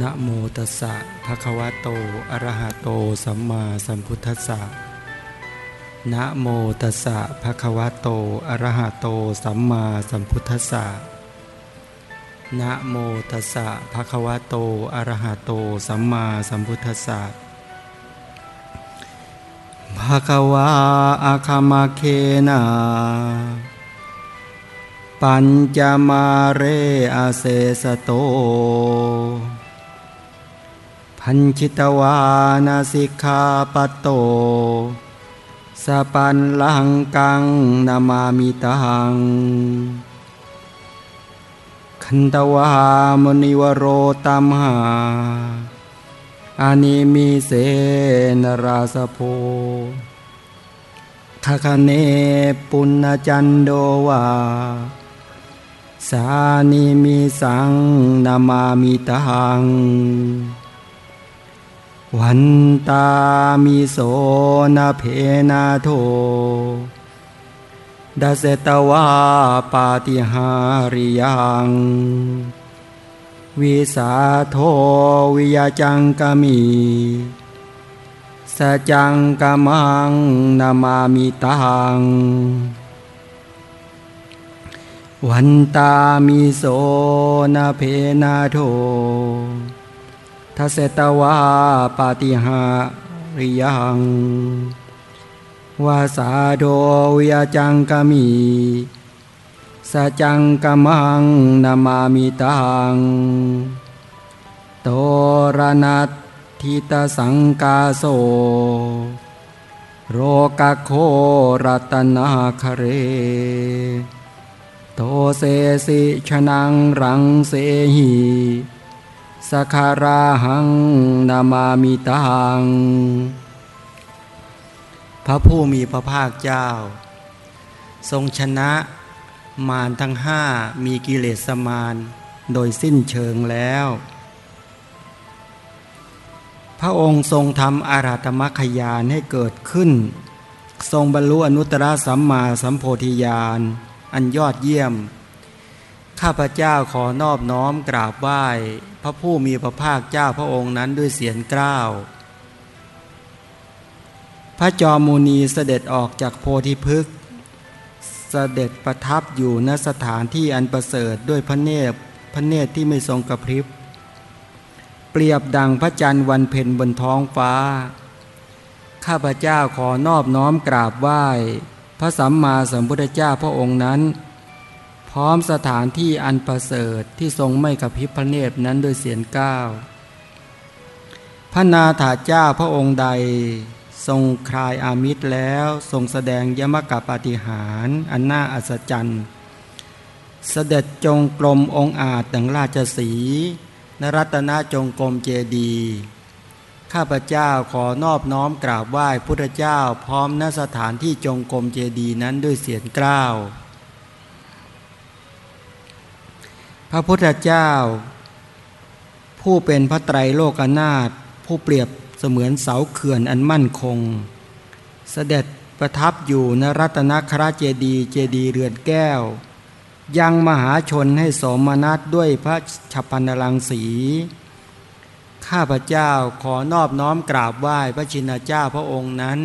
นะโมตัสสะภะคะวะโต อะระหะโต สัมมาสัมพุทธัสสะ นะโมตัสสะภะคะวะโต อะระหะโต สัมมาสัมพุทธัสสะ นะโมตัสสะภะคะวะโต อะระหะโต สัมมาสัมพุทธัสสะภะคะวะอะคะมะเคนาปัญจมาเรอาเสสโต พันชิตวานาสิกขาปโต สปันลังกังนามามิตัง คันตวามนิวโรตัมหาอานิมิเสนราสโพคคเนปุณจันโดวา สานิมิสังนามามิตัง วันตามิโสนาเพนาโทดาเสตวาปาติหาริยังวิสาโทวิยจังกามีสจังกามังนามามิตัง วันตามิโสนาเพนาโท ทัสเสตวาปาติหาริยังวาสาโดวิยจังกามีสจังกามังนามามิตังโตรนัตทิตสังกาโส โรกโครัตนาคเร โตเสสิชนังรังเสหี สคาราหังนามามิตัง พระผู้มีพระภาคเจ้า ทรงชนะมารทั้งห้ามีกิเลสมารโดยสิ้นเชิงแล้ว พระองค์ทรงทำอาราธมขยานให้เกิดขึ้น ทรงบรรลุอนุตตรสัมมาสัมโพธิญาณอันยอดเยี่ยม ข้าพเจ้าขอนอบน้อมกราบไหว้ พระผู้มีพระภาคเจ้าพระองค์นั้นด้วยเสียงกล้าว พระจอมูนีเสด็จออกจากโพธิพฤกษ์เสด็จประทับอยู่ณสถานที่อันประเสริฐด้วยพระเนตรพระเนตรที่ไม่ทรงกระพริบ เปรียบดังพระจันทร์วันเพ็ญบนท้องฟ้า ข้าพเจ้าขอนอบน้อมกราบไหว้ พระสัมมาสัมพุทธเจ้าพระองค์นั้น พร้อมสถานที่อันประเสริฐที่ทรงไม่กระพริบพระเนตรนั้นด้วยเสียงก้าวพระนาถาเจ้าพระองค์ใดทรงคลายอามิตรแล้วทรงแสดงยมกับปฏิหารอันน่าอัศจรรย์เสด็จจงกรมองอาจดังราชสีนรัตนจงกรมเจดี ข้าพเจ้าขอนอบน้อมกราบไหว้พุทธเจ้าพร้อมณสถานที่จงกรมเจดีนั้นด้วยเสียงกล้าว พระพุทธเจ้า ผู้เป็นพระไตรโลกนาถผู้เปรียบเสมือนเสาเขื่อนอันมั่นคง เสด็จประทับอยู่ณรัตนคราเจดีเจดีเรือนแก้ว ยังมหาชนให้สมนัตด้วยพระฉัพพนรังสี ข้าพเจ้าขอนอบน้อมกราบไหว้พระชินเจ้าพระองค์นั้น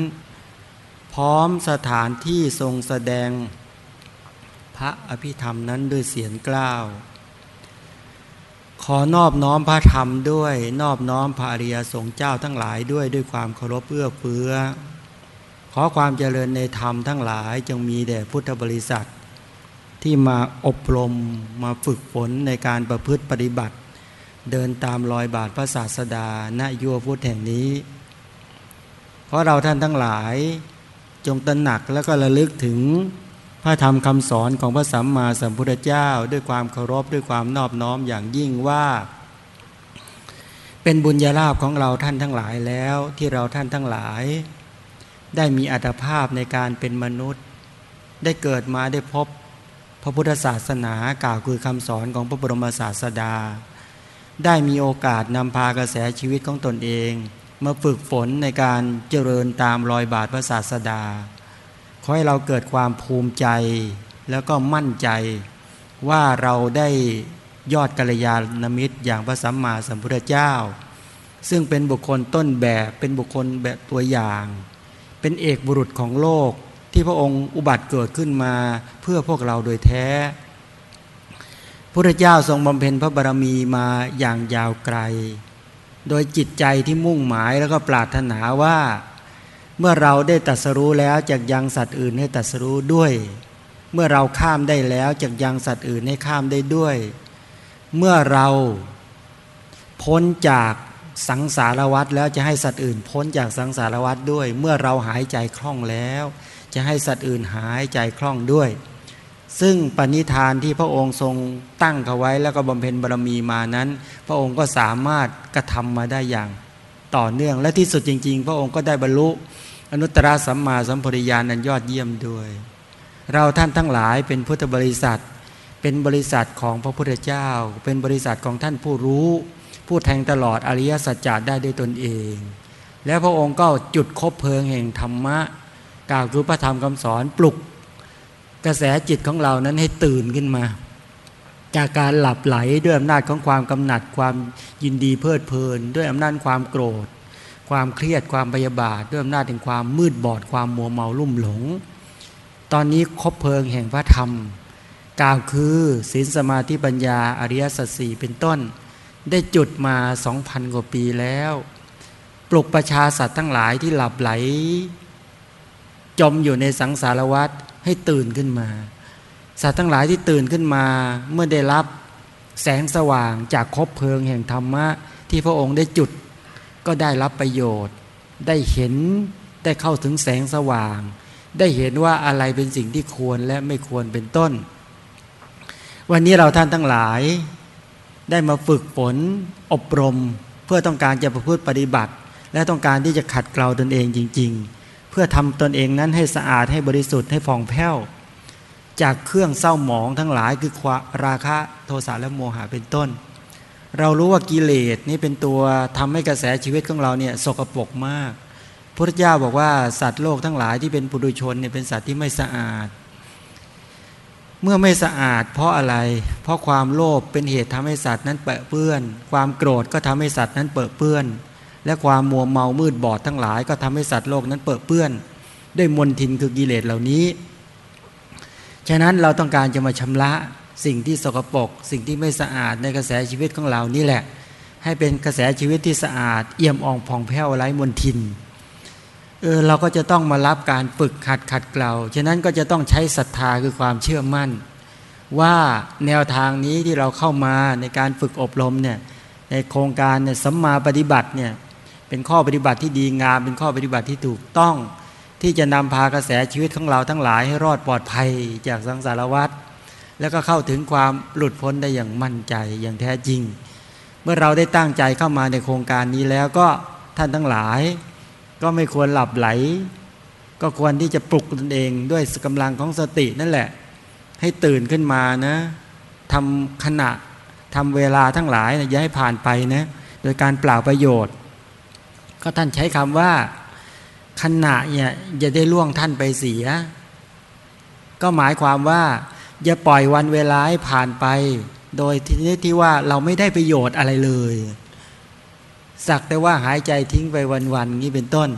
พร้อมสถานที่ทรงแสดง พระอภิธรรมนั้นด้วยเสียงกล้าว ขอนอบน้อมพระธรรมด้วย นอบน้อมพระอริยสงฆ์เจ้าทั้งหลายด้วยด้วยความเคารพเอื้อเฟื้อ ขอความเจริญในธรรมทั้งหลายจงมีแด่พุทธบริษัท ที่มาอบรมมาฝึกฝนในการประพฤติปฏิบัติ เดินตามรอยบาทพระศาสดาณยัวพุทธแห่งนี้ เพราะเราท่านทั้งหลายจงตระหนักแล้วก็ระลึกถึง พระธรรมคำสอนของพระสัมมาสัมพุทธเจ้า ด้วยความเคารพด้วยความนอบน้อมอย่างยิ่งว่า เป็นบุญญาลาภของเราท่านทั้งหลายแล้วที่เราท่านทั้งหลาย ได้มีอัตภาพในการเป็นมนุษย์ ได้เกิดมาได้พบพระพุทธศาสนากล่าวคือคำสอนของพระบรมศาสดา ได้มีโอกาสนำพากระแสชีวิตของตนเอง มาฝึกฝนในการเจริญตามรอยบาทพระศาสดา ขอให้เราเกิดความภูมิใจ แล้วก็มั่นใจว่าเราได้ยอดกัลยาณมิตรอย่างพระสัมมาสัมพุทธเจ้า ซึ่งเป็นบุคคลต้นแบบเป็นบุคคลแบบตัวอย่าง เป็นเอกบุรุษของโลกที่พระองค์อุบัติเกิดขึ้นมาเพื่อพวกเราโดยแท้พระเจ้าทรงบำเพ็ญพระบารมีมาอย่างยาวไกล โดยจิตใจที่มุ่งหมายแล้วก็ปรารถนาว่า เมื่อเราได้ตัดสรู้แล้วจากยังสัตว์อื่นให้ตัดสรู้ด้วย เมื่อเราข้ามได้แล้วจากยังสัตว์อื่นให้ข้ามได้ด้วย เมื่อเราพ้นจากสังสารวัฏแล้วจะให้สัตว์อื่น พ้นจากสังสารวัฏด้วย เมื่อเราหายใจคล่องแล้ว จะให้สัตว์อื่นหายใจคล่องด้วย ซึ่งปณิธานที่พระองค์ทรงตั้งเขาไว้แล้วก็บำเพ็ญบารมีมานั้น พระองค์ก็สามารถกระทำมาได้อย่าง ต่อเนื่อง และที่สุดจริง ๆ พระองค์ก็ได้บรรลุอนุตตรสัมมาสัมปริยานันยอดเยี่ยมด้วย เราท่านทั้งหลายเป็นพุทธบริษัท เป็นบริษัทของพระพุทธเจ้า เป็นบริษัทของท่านผู้รู้ ผู้แทงตลอดอริยสัจจะได้ด้วยตนเอง และพระองค์ก็จุดคบเพลิงแห่งธรรมะกล่าวคือพระธรรมคำสอนปลุก กระแสจิตของเรานั้นให้ตื่นขึ้นมา จากการหลับไหลด้วยอำนาจของความกำหนัดความยินดีเพลิดเพลิน ด้วยอำนาจความโกรธ ความเครียดความพยาบาท ด้วยอำนาจแห่งความมืดบอดความมัวเมาลุ่มหลง ตอนนี้คบเพลิงแห่งพระธรรมกล่าวคือศีลสมาธิปัญญาอริยสัจสี่เป็นต้น ได้จุดมาสองพันกว่าปีแล้ว ปลุกประชาสัตว์ทั้งหลายที่หลับไหล จมอยู่ในสังสารวัฏให้ตื่นขึ้นมา สัตว์ทั้งหลายที่ตื่นขึ้นมาเมื่อได้รับแสงสว่างจากคบเพลิงแห่งธรรมะ ที่พระองค์ได้จุดก็ได้รับประโยชน์ ได้เห็นได้เข้าถึงแสงสว่าง ได้เห็นว่าอะไรเป็นสิ่งที่ควรและไม่ควรเป็นต้น วันนี้เราท่านทั้งหลาย ได้มาฝึกฝนอบรม เพื่อต้องการจะประพฤติปฏิบัติ และต้องการที่จะขัดเกลาตนเองจริง ๆ เพื่อทำตนเองนั้นให้สะอาดให้บริสุทธิ์ให้ฟองแผ้ว จากเครื่องเศร้าหมองทั้งหลายคือควาราคะโทสะและโมหะเป็นต้น เรารู้ว่ากิเลสนี่เป็นตัวทำให้กระแสชีวิตของเราเนี่ยสกปรกมากพระเจ้าบอกว่าสัตว์โลกทั้งหลายที่เป็นปุถุชนเนี่ยเป็นสัตว์ที่ไม่สะอาด เมื่อไม่สะอาด เพราะอะไร เพราะความโลภเป็นเหตุทำให้สัตว์นั้นเปื้อน ความโกรธก็ทำให้สัตว์นั้นเปื้อน และความมัวเมามืดบอดทั้งหลาย ก็ทำให้สัตว์โลกนั้นเปิดเปื้อน ด้วยมลทินคือกิเลสเหล่านี้ ฉะนั้นเราต้องการจะมาชำระสิ่งที่สกปรกสิ่งที่ไม่สะอาดในกระแสชีวิตของเรานี่แหละ ให้เป็นกระแสชีวิตที่สะอาด เอี่ยมอ่องผ่องแผ้วไร้มลทินเออเราก็จะต้องมารับการฝึกขัดขัดเกลาฉะนั้นก็จะต้องใช้ศรัทธาคือความเชื่อมั่น ว่าแนวทางนี้ที่เราเข้ามาในการฝึกอบรมเนี่ยในโครงการเนี่ยสัมมาปฏิบัติเนี่ยเป็นข้อปฏิบัติที่ดีงามเป็นข้อปฏิบัติที่ถูกต้อง ที่จะนำพากระแสชีวิตของเราทั้งหลายให้รอดปลอดภัยจากสังสารวัฏแล้วก็เข้าถึงความหลุดพ้นได้อย่างมั่นใจอย่างแท้จริง เมื่อเราได้ตั้งใจเข้ามาในโครงการนี้แล้วก็ท่านทั้งหลาย ก็ไม่ควรหลับไหล ก็ควรที่จะปลุกตนเองด้วยกำลังของสตินั่นแหละ ให้ตื่นขึ้นมานะทำขณะทำเวลาทั้งหลายนะอย่าให้ผ่านไปนะโดยการเปล่าประโยชน์ ก็ท่านใช้คำว่า ขณะเนี่ยอย่าได้ล่วงท่านไปเสีย ก็หมายความว่า อย่าปล่อยวันเวลาให้ผ่านไป โดยทีนี้ที่ว่าเราไม่ได้ประโยชน์อะไรเลย สักแต่ว่าหายใจทิ้งไปวันๆนี้เป็นต้น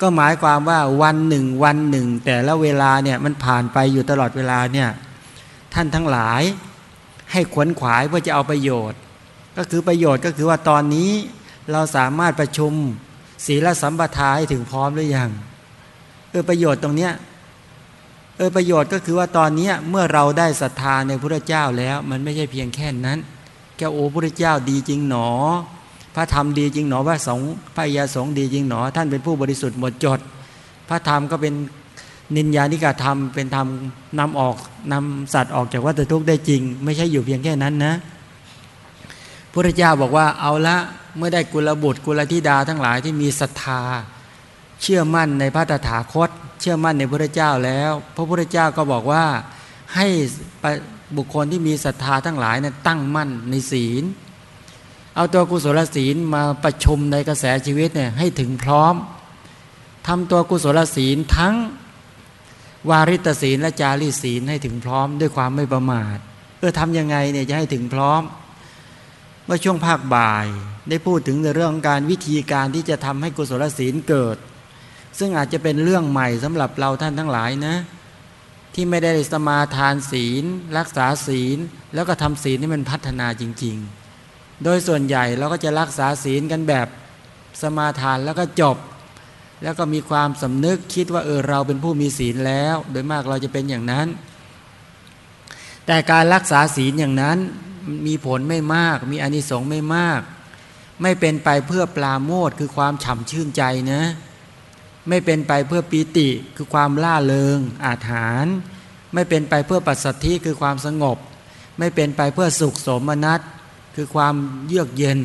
ก็หมายความว่าวันหนึ่งวันหนึ่ง แต่ละเวลาเนี่ยมันผ่านไปอยู่ตลอดเวลาเนี่ยท่านทั้งหลายให้ขวนขวายเพื่อจะเอาประโยชน์ ก็คือประโยชน์ก็คือว่าตอนนี้เราสามารถประชุม ศีลสัมปทาให้ถึงพร้อมหรือยังเออประโยชน์ตรงเนี้ยเออประโยชน์ก็คือว่าตอนนี้เมื่อเราได้ศรัทธาในพระเจ้าแล้ว มันไม่ใช่เพียงแค่นั้นแกโอ้พระเจ้าดีจริงหนอ พระธรรมดีจริงหนอพระสงฆ์พระยาสงฆ์ดีจริงหนอ ท่านเป็นผู้บริสุทธิ์หมดจด พระธรรมก็เป็นนินญานิกาธรรมเป็นธรรมนำออกนำสัตว์ออกจากวัฏทุกข์ได้จริง ไม่ใช่อยู่เพียงแค่นั้นนะพระเจ้าบอกว่าเอาละเมื่อได้กุลบุตรกุลธิดาทั้งหลายที่มีศรัทธา เชื่อมั่นในพระตถาคต เชื่อมั่นในพระเจ้าแล้ว พระพุทธเจ้าก็บอกว่าให้บุคคลที่มีศรัทธาทั้งหลายนะั้นตั้งมั่นในศีล เอาตัวกุศลศีลมาประชุมในกระแสชีวิตเนี่ยให้ถึงพร้อมทำตัวกุศลศีลทั้งวาริตศีลและจารีศีลให้ถึงพร้อมด้วยความไม่ประมาทเออทำยังไงเนี่ยจะให้ถึงพร้อม เมื่อช่วงภาคบ่าย ได้พูดถึงในเรื่องการวิธีการที่จะทำให้กุศลศีลเกิด ซึ่งอาจจะเป็นเรื่องใหม่สำหรับเราท่านทั้งหลายนะ ที่ไม่ได้สมาทานศีล รักษาศีล แล้วก็ทำศีลให้มันพัฒนาจริง ๆ โดยส่วนใหญ่เราก็จะรักษาศีลกันแบบสมาทานแล้วก็จบ แล้วก็มีความสำนึกคิดว่าเออเราเป็นผู้มีศีลแล้ว โดยมากเราจะเป็นอย่างนั้น แต่การรักษาศีลอย่างนั้นมีผลไม่มาก มีอนิสงส์ไม่มาก ไม่เป็นไปเพื่อปลาโมดคือความฉ่ำชื่นใจนะ ไม่เป็นไปเพื่อปีติคือความล่าเริงอาถรรพ์ไม่เป็นไปเพื่อปัสสัทธิคือความสงบ ไม่เป็นไปเพื่อสุขสมนัตคือความเยือกเย็น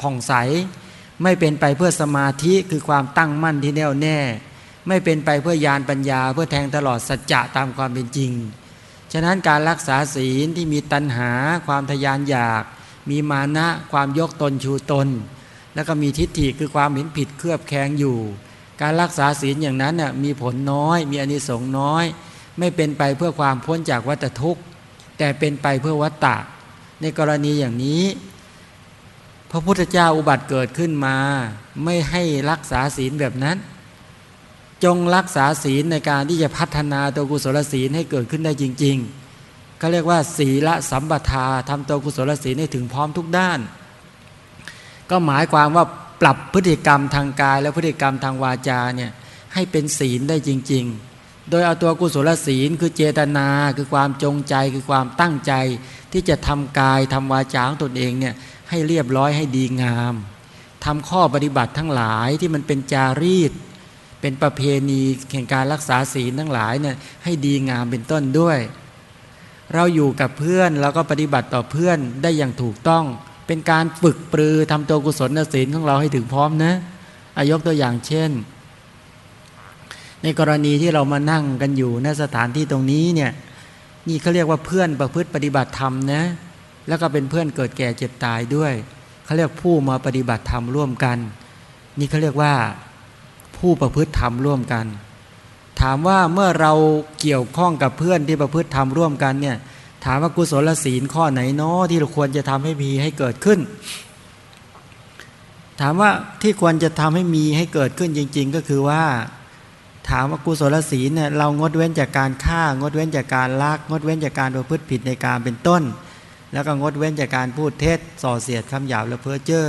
ผ่องใส ไม่เป็นไปเพื่อสมาธิคือความตั้งมั่นที่แน่วแน่ ไม่เป็นไปเพื่อยานปัญญา เพื่อแทงตลอดสัจจะตามความเป็นจริง ฉะนั้นการรักษาศีลที่มีตัณหาความทยานอยาก มีมานะความยกตนชูตน แล้วก็มีทิฏฐิคือความเห็นผิดเครือบแคลงอยู่ การรักษาศีลอย่างนั้นน่ยมีผลน้อย มีอนิสงส์น้อย ไม่เป็นไปเพื่อความพ้นจากวัฏทุกข์ แต่เป็นไปเพื่อวัฏฏะในกรณีอย่างนี้ พระพุทธเจ้าอุบัติเกิดขึ้นมา ไม่ให้รักษาศีลแบบนั้น จงรักษาศีลในการที่จะพัฒนาตัวกุศลศีลให้เกิดขึ้นได้จริง ๆ ก็เรียกว่า ศีละสัมปทาทำตัวกุศลศีลให้ถึงพร้อมทุกด้าน ก็หมายความว่าปรับพฤติกรรมทางกาย และพฤติกรรมทางวาจาเนี่ยให้เป็นศีลได้จริง ๆ โดยเอาตัวกุศลศีลคือเจตนาคือความจงใจคือความตั้งใจ ที่จะทำกายทำวาจาของตนเองเนี่ยให้เรียบร้อยให้ดีงามทำข้อปฏิบัติทั้งหลายที่มันเป็นจารีต เป็นประเพณีแห่งการรักษาศีลทั้งหลายเนี่ยให้ดีงามเป็นต้นด้วย เราอยู่กับเพื่อนเราก็ปฏิบัติต่อเพื่อนได้อย่างถูกต้อง เป็นการฝึกปรือทำตัวกุศลศีลของเราให้ถึงพร้อมนะอายกตัวอย่างเช่น ในกรณีที่เรามานั่งกันอยู่ในสถานที่ตรงนี้เนี่ยนี่เขาเรียกว่าเพื่อนประพฤติปฏิบัติธรรมนะแล้วก็เป็นเพื่อนเกิดแก่เจ็บตายด้วยเขาเรียกผู้มาปฏิบัติธรรมร่วมกัน นี่เขาเรียกว่าผู้ประพฤติธรรมร่วมกัน ถามว่าเมื่อเราเกี่ยวข้องกับเพื่อนที่ประพฤติธรรมร่วมกันเนี่ย ถามว่ากุศลศีลข้อไหนเนาะที่เราควรจะทำให้มีให้เกิดขึ้น ถามว่าที่ควรจะทำให้มีให้เกิดขึ้นจริง ๆ ก็คือว่า ถามว่ากุศลศีลเนี่ยเรางดเว้นจากการฆ่างดเว้นจากการลักงดเว้นจากการประพฤติผิดในการเป็นต้น แล้วก็งดเว้นจากการพูดเท็จส่อเสียดคำหยาบและเพ้อเจ้อ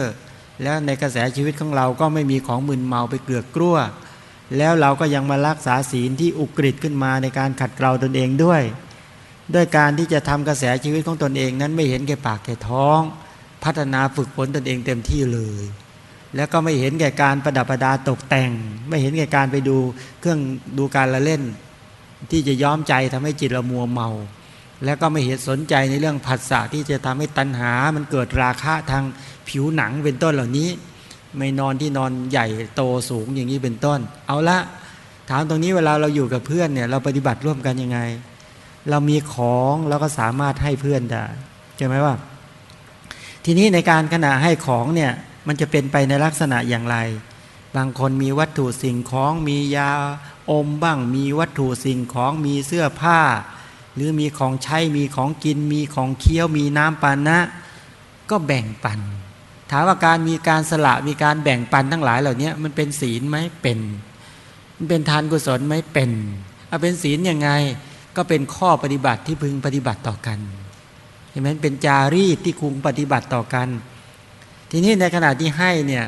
แล้วในกระแสชีวิตของเราก็ไม่มีของมึนเมาไปเกลือกกลั้ว แล้วเราก็ยังมารักษาศีลที่อุกฤษขึ้นมาในการขัดเกลาตนเองด้วย ด้วยการที่จะทำกระแสชีวิตของตนเองนั้นไม่เห็นแก่ปากแก่ท้อง พัฒนาฝึกฝนตนเองเต็มที่เลย แล้วก็ไม่เห็นแก่การประดับประดาตกแต่ง ไม่เห็นแก่การไปดูเครื่องดูการละเล่น ที่จะย้อมใจทำให้จิตเรามัวเมา แล้วก็ไม่เห็นสนใจในเรื่องผัสสะที่จะทำให้ตัณหา มันเกิดราคะทางผิวหนังเป็นต้นเหล่านี้ ไม่นอนที่นอนใหญ่โตสูงอย่างนี้เป็นต้น เอาละถามตรงนี้เวลาเราอยู่กับเพื่อนเนี่ย เราปฏิบัติร่วมกันยังไง เรามีของเราก็สามารถให้เพื่อนได้ใช่ไหมว่า ทีนี้ในการขณะให้ของเนี่ย มันจะเป็นไปในลักษณะอย่างไร บางคนมีวัตถุสิ่งของมียาอมบ้าง มีวัตถุสิ่งของมีเสื้อผ้า หรือมีของใช้มีของกิน มีของเคี้ยวมีน้ำปานะ ก็แบ่งปัน ถามว่าการมีการสละมีการแบ่งปันทั้งหลายเหล่านี้มันเป็นศีลไหมเป็น มันเป็นทานกุศลไหมเป็นเอาเป็นศีลยังไงก็เป็นข้อปฏิบัติที่พึงปฏิบัติต่อกันเห็นไหมเป็นจารีตที่คุงปฏิบัติต่อกัน ทีนี้ในขณะที่ให้เนี่ย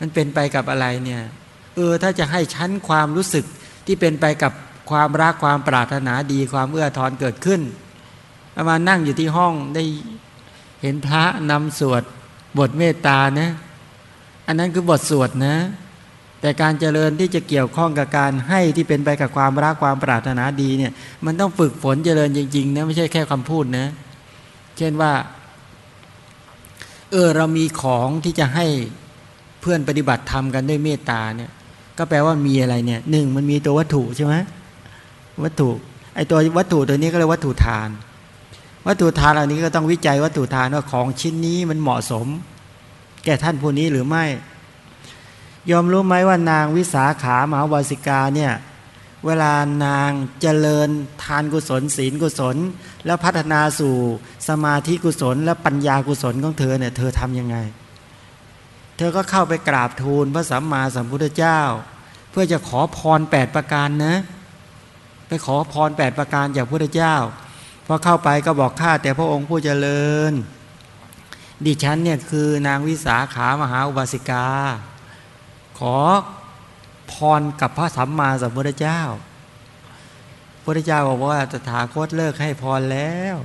มันเป็นไปกับอะไรเนี่ยเออถ้าจะให้ชั้นความรู้สึกที่เป็นไปกับความรักความปรารถนาดีความเอื้อทอนเกิดขึ้นประมาณนั่งอยู่ที่ห้องได้เห็นพระนำสวด บทเมตตานะ อันนั้นคือบทสวดนะ แต่การเจริญที่จะเกี่ยวข้องกับการให้ที่เป็นไปกับความรักความปรารถนาดีเนี่ย มันต้องฝึกฝนเจริญจริงๆนะไม่ใช่แค่คำพูดนะ เช่นว่า เออเรามีของที่จะให้เพื่อนปฏิบัติธรรมกันด้วยเมตตาเนี่ย ก็แปลว่ามีอะไรเนี่ยหนึ่งมันมีตัววัตถุใช่ไหมวัตถุไอตัววัตถุตัวนี้ก็เรียกวัตถุทาน วัตถุทานเหล่านี้ก็ต้องวิจัยวัตถุทานว่าของชิ้นนี้มันเหมาะสม แก่ท่านผู้นี้หรือไม่ ยอมรู้ไหมว่านางวิสาขามหาวาสิกาเนี่ยเวลานางเจริญทานกุศลศีลกุศล แล้วพัฒนาสู่สมาธิกุศล และปัญญากุศลของเธอเนี่ยเธอทำยังไง เธอก็เข้าไปกราบทูลพระสัมมาสัมพุทธเจ้า เพื่อจะขอพรแปดประการนะ ไปขอพรแปดประการจากพระพุทธเจ้า พอเข้าไปก็บอกข้าแต่พระองค์ผู้เจริญ ดิฉันเนี่ยคือนางวิสาขามหาอุบาสิกา ขอพรกับพระสัมมาสัมพุทธเจ้าพระเจ้าบอกว่าตถาคตเลิกให้พรแล้ว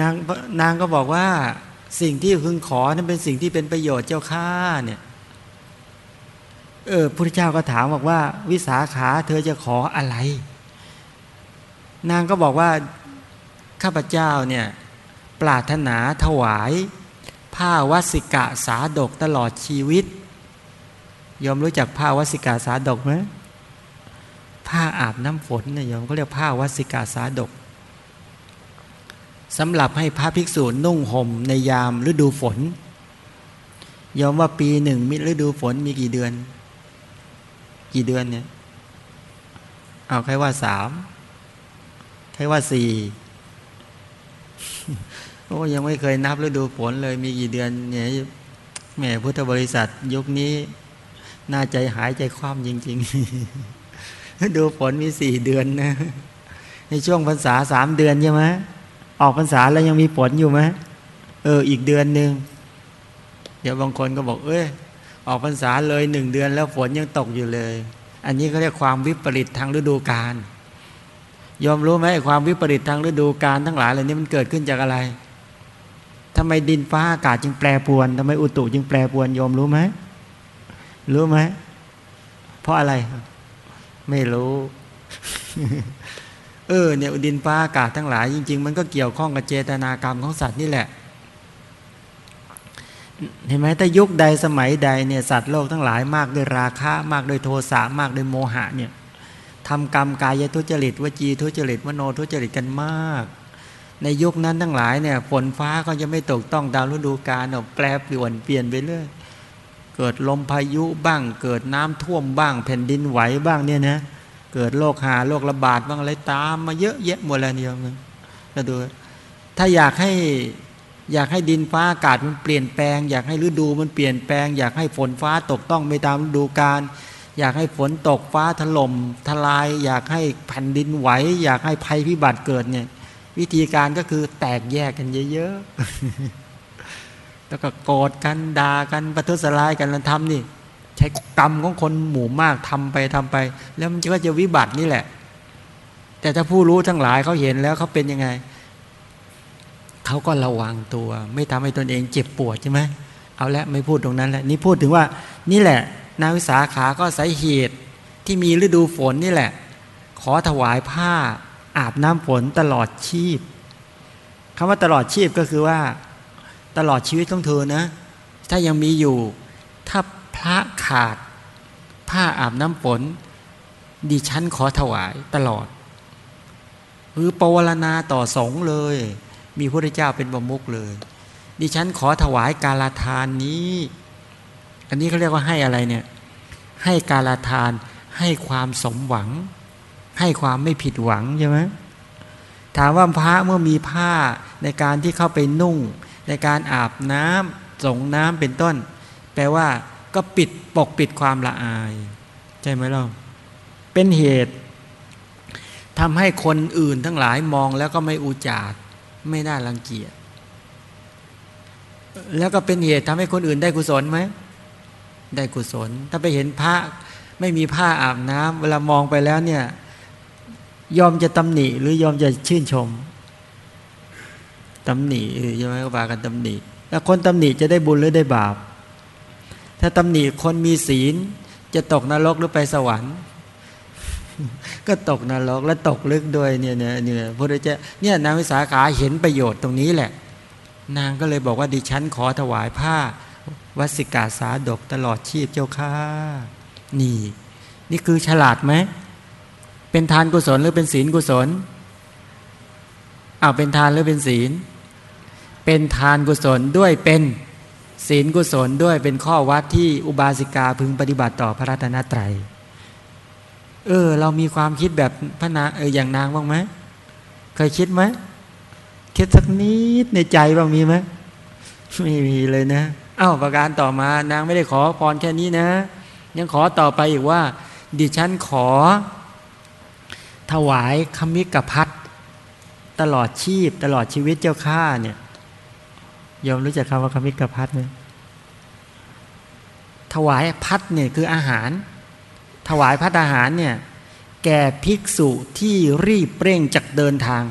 นางนางก็บอกว่าสิ่งที่พึงขอนั้นเป็นสิ่งที่เป็นประโยชน์เจ้าข้าเนี่ย เออพระเจ้าก็ถามบอกว่า วิสาขาเธอจะขออะไร นางก็บอกว่าข้าพเจ้าเนี่ยปรารถนาถวาย ผ้าวสิกะสาดกตลอดชีวิตยอมรู้จักผ้าวสิกาสาดกไหมผ้าอาบน้ำฝนเนี่ยยอมเขาเรียกผ้าวสิกาสาดกสำหรับให้พระภิกษุนุ่งห่มในยามฤดูฝน ยอมว่าปีหนึ่งมิฤดูฝนมีกี่เดือน กี่เดือนเนี่ย เอาใครว่าสาม ใครว่าสี่โอ้ยังไม่เคยนับฤดูฝนเลยมีกี่เดือนเนี่ยแม่พุทธบริษัท ยุคนี้ น่าใจหายใจคว่ำจริง ๆ ดูฝนมีสี่เดือนนะ ในช่วงพรรษาสามเดือนใช่ไหมออกพรรษาแล้วยังมีฝนอยู่ไหมเออ อีกเดือนหนึ่งเดี๋ยวบางคนก็บอก เอ้ยออกพรรษาเลยหนึ่งเดือนแล้วฝนยังตกอยู่เลย อันนี้เขาเรียกความวิปริตทางฤดูกาล ยอมรู้ไหมความวิปริตทางฤดูกาลทั้งหลายเหล่านี้มันเกิดขึ้นจากอะไรทำไมดินฟ้าอากาศจึงแปรปวนทำไมอุตุจึงแปรปวนยอมรู้ไหมรู้ไหมเพราะอะไร ไม่รู้ เออเนี่ยดินฟ้าอากาศทั้งหลาย จริง ๆ มันก็เกี่ยวข้องกับเจตนากรรมของสัตว์นี่แหละเห็นไหมถ้ายุคใดสมัยใดเนี่ยสัตว์โลกทั้งหลายมากด้วยราคะ มากด้วยโทสะมากด้วยโมหะเนี่ย ทำกรรมกายทุจริตวจีทุจริตมโนทุจริตกันมาก ในยุคนั้นทั้งหลายเนี่ยฝนฟ้าก็จะไม่ตกต้องดาวฤดูกาลแปรเปลี่ยนเปลี่ยนไปเรื่อยเกิดลมพายุบ้าง เกิดน้ำท่วมบ้าง แผ่นดินไหวบ้างเนี่ยนะเกิดโรคหาโรคระบาดบ้างอะไรตามมาเยอะแยะหมดแล้วเนี่ยมึงแล้วดูถ้าอยากให้อยากให้ดินฟ้าอากาศมันเปลี่ยนแปลง อยากให้ฤดูมันเปลี่ยนแปลง อยากให้ฝนฟ้าตกต้องไปตามฤดูกาล อยากให้ฝนตกฟ้าถล่มทลาย อยากให้แผ่นดินไหว อยากให้ภัยพิบัติเกิดเนี่ย วิธีการก็คือแตกแยกกันเยอะๆ แล้วก็โกรธกันด่ากันประทุษร้ายกันแล้วทำนี่ ใช้กรรมของคนหมู่มากทำไปทำไป แล้วมันก็จะวิบัตินี่แหละ แต่ถ้าผู้รู้ทั้งหลายเขาเห็นแล้วเขาเป็นยังไงเขาก็ระวังตัว ไม่ทำให้ตนเองเจ็บปวดใช่ไหมเอาละไม่พูดตรงนั้นแล้วนี่พูดถึงว่านี่แหละ นาวิสาขาก็สาเหตุที่มีฤดูฝนนี่แหละ ขอถวายผ้าอาบน้ำฝนตลอดชีพคำว่าตลอดชีพก็คือว่า ตลอดชีวิตของเธอนะ ถ้ายังมีอยู่ ถ้าพระขาด ผ้าอาบน้ำฝนดิฉันขอถวายตลอดหรือปวารณาต่อสงเลย มีพระเจ้าเป็นบมุกเลย ดิฉันขอถวายกาลาทานนี้ อันนี้เขาเรียกว่าให้อะไรเนี่ย ให้กาลทาน ให้ความสมหวัง ให้ความไม่ผิดหวังใช่ไหมถามว่าพระเมื่อมีผ้าในการที่เข้าไปนุ่ง ในการอาบน้ำส่งน้ำเป็นต้น แปลว่าก็ปิดปกปิดความละอาย ใช่ไหมล่ะเป็นเหตุทำให้คนอื่นทั้งหลายมองแล้วก็ไม่อุจาดไม่น่ารังเกียจแล้วก็เป็นเหตุทำให้คนอื่นได้กุศลไหม ได้กุศล ถ้าไปเห็นพระไม่มีผ้าอาบน้ำเวลามองไปแล้วเนี่ย ยอมจะตำหนิหรือยอมจะชื่นชมตำหนิใช่ไหมก็ว่ากันตำหนิแล้วคนตำหนิจะได้บุญหรือได้บาป ถ้าตำหนิคนมีศีล จะตกนรกหรือไปสวรรค์ ก็ตกนรกและตกลึกด้วยเนี่ยเนี่ยเนี่ยพระเจ้าเนี่ยนางวิสาขาเห็นประโยชน์ตรงนี้แหละ นางก็เลยบอกว่าดิฉันขอถวายผ้า วสิกาสาดกตลอดชีพเจ้าค่ะนี่ นี่คือฉลาดไหม เป็นทานกุศลหรือเป็นศีลกุศลอ้าวเป็นทานหรือเป็นศีล เป็นทานกุศลด้วยเป็นศีลกุศลด้วยเป็นข้อวัดที่อุบาสิกาพึงปฏิบัติต่อพระรัตนตรัย เออ เรามีความคิดแบบพระนาเอออย่างนางบ้างไหมเคยคิดไหมคิดสักนิดในใจบ้างมีไหมไม่มีเลยนะ อ้าประการต่อมานางไม่ได้ขอพรแค่นี้นะ ยังขอต่อไปอีกว่า ดิฉันขอ ถวายคมิกพัดตลอดชีพ ตลอดชีวิตเจ้าข้าเนี่ยยอมรู้จักคำว่าคมิกพัดไหมถวายพัดเนี่ยคืออาหาร ถวายพัดอาหารเนี่ยแก่ภิกษุที่รีบเร่งจักเดินทาง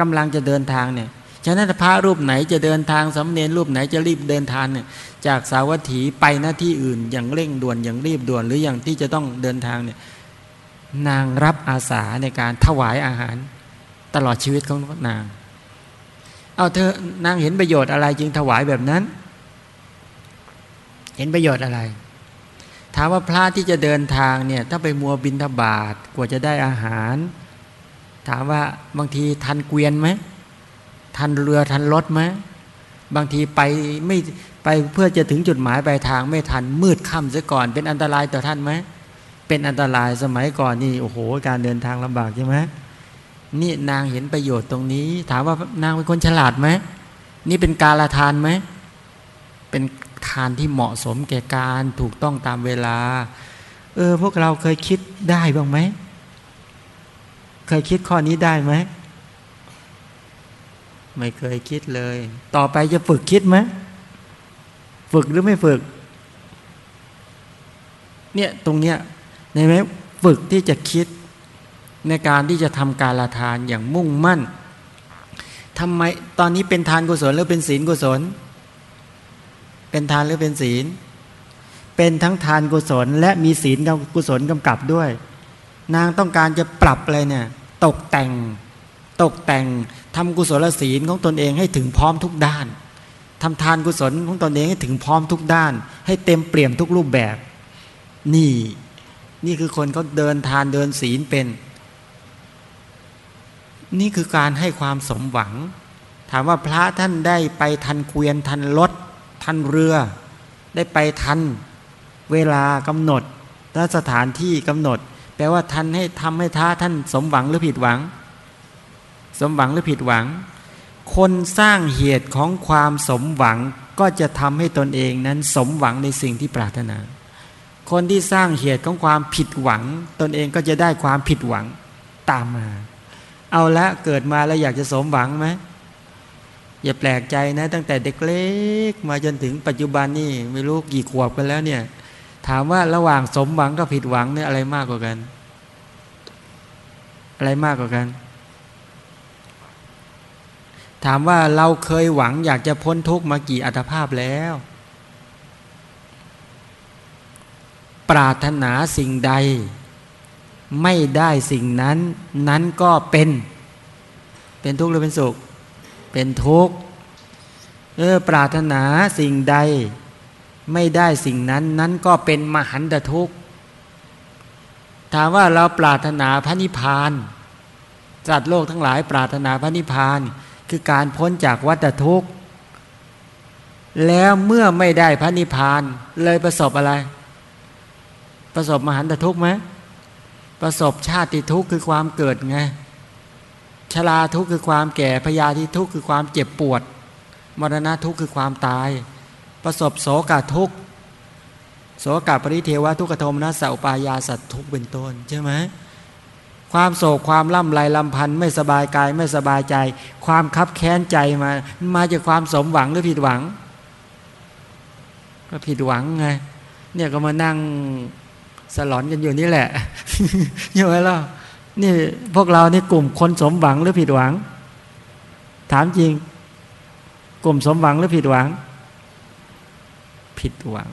กำลังจะเดินทางเนี่ย ฉะนั้นพระรูปไหนจะเดินทางสำเนียนรูปไหนจะรีบเดินทางเนี่ยจากสาวัตถีไปหน้าที่อื่นอย่างเร่งด่วนอย่างรีบด่วน หรืออย่างที่จะต้องเดินทางเนี่ยนางรับอาสาในการถวายอาหารตลอดชีวิตของนาง เอาเธอนางเห็นประโยชน์อะไรจึงถวายแบบนั้น เห็นประโยชน์อะไร ถามว่าพระที่จะเดินทางเนี่ยถ้าไปมัวบินทบาทกว่าจะได้อาหาร ถามว่าบางทีทันเกวียนไหม ทันเรือทันรถไหมบางทีไปไม่ไปเพื่อจะถึงจุดหมายปลายทางไม่ทันมืดค่ำซะก่อน เป็นอันตรายต่อท่านไหมเป็นอันตรายสมัยก่อนนี่โอ้โห การเดินทางลำบากใช่ไหมนี่นางเห็นประโยชน์ตรงนี้ ถามว่านางเป็นคนฉลาดไหมนี่เป็นการละทานไหมเป็นทานที่เหมาะสมแก่การถูกต้องตามเวลา เออ พวกเราเคยคิดได้บ้างไหม เคยคิดข้อนี้ได้ไหม ไม่เคยคิดเลย ต่อไปจะฝึกคิดไหมฝึกหรือไม่ฝึก เนี่ยตรงเนี้ยในไหมฝึกที่จะคิดในการที่จะทำการละทานอย่างมุ่งมั่นทำไมตอนนี้เป็นทานกุศลหรือเป็นศีลกุศล เป็นทานหรือเป็นศีล เป็นทั้งทานกุศล และมีศีลกุศลกำกับด้วย นางต้องการจะปรับอะไรเนี่ย ตกแต่ง ตกแต่ง ทำกุศลศีลของตนเองให้ถึงพร้อมทุกด้านทำทานกุศลของตนเองให้ถึงพร้อมทุกด้าน ให้เต็มเปี่ยมทุกรูปแบบ นี่ นี่คือคนเขาเดินทานเดินศีลเป็น นี่คือการให้ความสมหวัง ถามว่าพระท่านได้ไปทันเกวียนทันรถทันเรือ ได้ไปทันเวลากำหนดและสถานที่กำหนด แปลว่าท่านให้ทำให้ท้าท่านสมหวังหรือผิดหวัง สมหวังหรือผิดหวัง คนสร้างเหตุของความสมหวังก็จะทำให้ตนเองนั้นสมหวังในสิ่งที่ปรารถนา คนที่สร้างเหตุของความผิดหวัง ตนเองก็จะได้ความผิดหวังตามมา เอาละเกิดมาแล้วอยากจะสมหวังไหมอย่าแปลกใจนะ ตั้งแต่เด็กเล็กมาจนถึงปัจจุบันนี่ไม่รู้กี่ขวบกันแล้วเนี่ย ถามว่าระหว่างสมหวังกับผิดหวังเนี่ยอะไรมากกว่ากัน อะไรมากกว่ากัน ถามว่าเราเคยหวังอยากจะพ้นทุกข์มากี่อัตภาพแล้ว ปรารถนาสิ่งใด ไม่ได้สิ่งนั้น นั้นก็เป็น เป็นทุกข์หรือเป็นสุข เป็นทุกข์เออปรารถนาสิ่งใด ไม่ได้สิ่งนั้น นั้นก็เป็นมหันตทุกข์ถามว่าเราปรารถนาพระนิพพานจัดโลกทั้งหลายปรารถนาพระนิพพาน คือการพ้นจากวัฏทุกข์ แล้วเมื่อไม่ได้พระนิพพานเลยประสบอะไร ประสบมหันตทุกข์ไหมประสบชาติทุกข์คือความเกิดไงชราทุกข์คือความแก่พยาธิทุกข์คือความเจ็บปวด มรณะทุกข์คือความตาย ประสบโสกทุกข์โสกปริเทวทุกขโทมนะสัปายาสัตทุกเป็นต้นใช่ไหม ความโศกความล่ำไรลำพันธ์ไม่สบายกายไม่สบายใจ ความคับแค้นใจมา มาจากความสมหวังหรือผิดหวัง ก็ผิดหวังไงเนี่ยก็มานั่งสลอนกันอยู่นี่แหละใช่ไหมล่ะนี่พวกเรานี่กลุ่มคนสมหวังหรือผิดหวัง ถามจริง กลุ่มสมหวังหรือผิดหวัง ผิดหวัง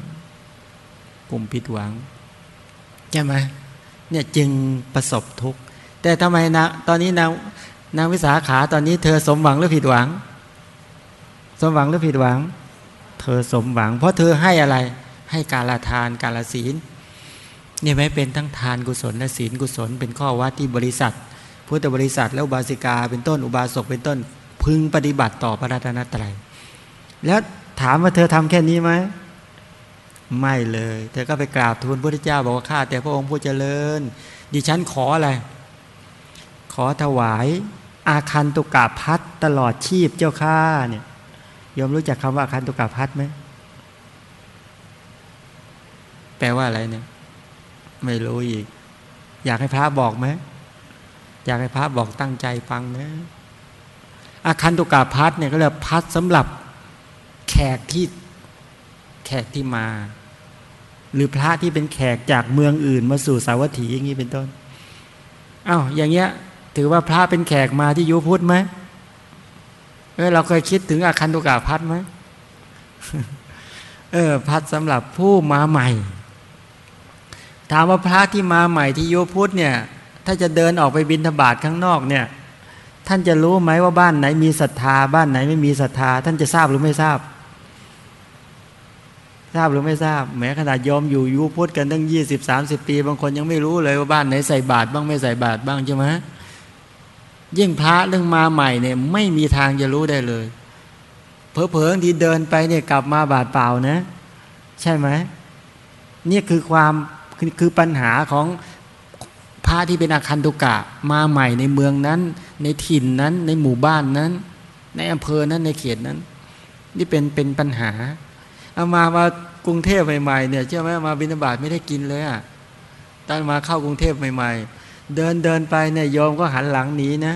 กลุ่มผิดหวังใช่ไหมเนี่ยจึงประสบทุกข์ แต่ทำไมนะตอนนี้นางนางวิสาขาตอนนี้เธอสมหวังหรือผิดหวัง สมหวังหรือผิดหวัง เธอสมหวัง เพราะเธอให้อะไรให้การละทานการละศีลเนี่ยไหมเป็นทั้งทานกุศลและศีลกุศล เป็นข้อวัดที่บริษัท พุทธบริษัท และอุบาสิกา เป็นต้นอุบาสกเป็นต้น พึงปฏิบัติต่อพระรัตนตรัยแล้วถามว่าเธอทำแค่นี้ไหมไม่เลย เธอก็ไปกราบทูลพระพุทธเจ้าบอกว่าข้าแต่พระองค์ผู้เจริญ ดิฉันขออะไร ขอถวาย อาคันตุกาพัดตลอดชีพเจ้าข้าเนี่ยยอมรู้จักคำว่าอาคันตุกาพัดไหมแปลว่าอะไรเนี่ย ไม่รู้อีก อยากให้พระบอกไหมอยากให้พระบอกตั้งใจฟังนะอาคันตุกาพัดเนี่ยก็เรียกพัดสำหรับแขกที่แขกที่มา หรือพระที่เป็นแขกจากเมืองอื่นมาสู่สาวัตถีอย่างนี้เป็นต้นอา้าวอย่างเงี้ย ถือว่าพระเป็นแขกมาที่ยุพุทธไหมเออเราเคยคิดถึงอาคันตุกาพัดไหมเออพัดสำหรับผู้มาใหม่ ถามว่าพระที่มาใหม่ที่ยุพุทธเนี่ย ถ้าจะเดินออกไปบินธบาตข้างนอกเนี่ย ท่านจะรู้ไหมว่าบ้านไหนมีศรัทธา บ้านไหนไม่มีศรัทธา ท่านจะทราบหรือไม่ทราบ ทราบหรือไม่ทราบ แม้ขนาดยอมอยู่ยุพุทธกันตั้งยี่สิบสามสิบปี บางคนยังไม่รู้เลยว่าบ้านไหนใส่บาตรบ้างไม่ใส่บาตรบ้างใช่ไหม ยิ่งพระเรื่องมาใหม่เนี่ยไม่มีทางจะรู้ได้เลยเพอเพอที่เดินไปเนี่ยกลับมาบาดเปล่านะ ใช่ไหมนี่คือความคือคือปัญหาของพระที่เป็นอาคันตุกะมาใหม่ในเมืองนั้น ในถิ่นนั้น ในหมู่บ้านนั้น ในอำเภอนั้นในเขตนั้น นี่เป็นเป็นปัญหาเอามามากรุงเทพใหม่ๆเนี่ยเชื่อไหมมาบินาบาตไม่ได้กินเลยอะตอนมาเข้ากรุงเทพใหม่ ๆ เดินเดินไปเนี่ยโยมก็หันหลังหนีนะ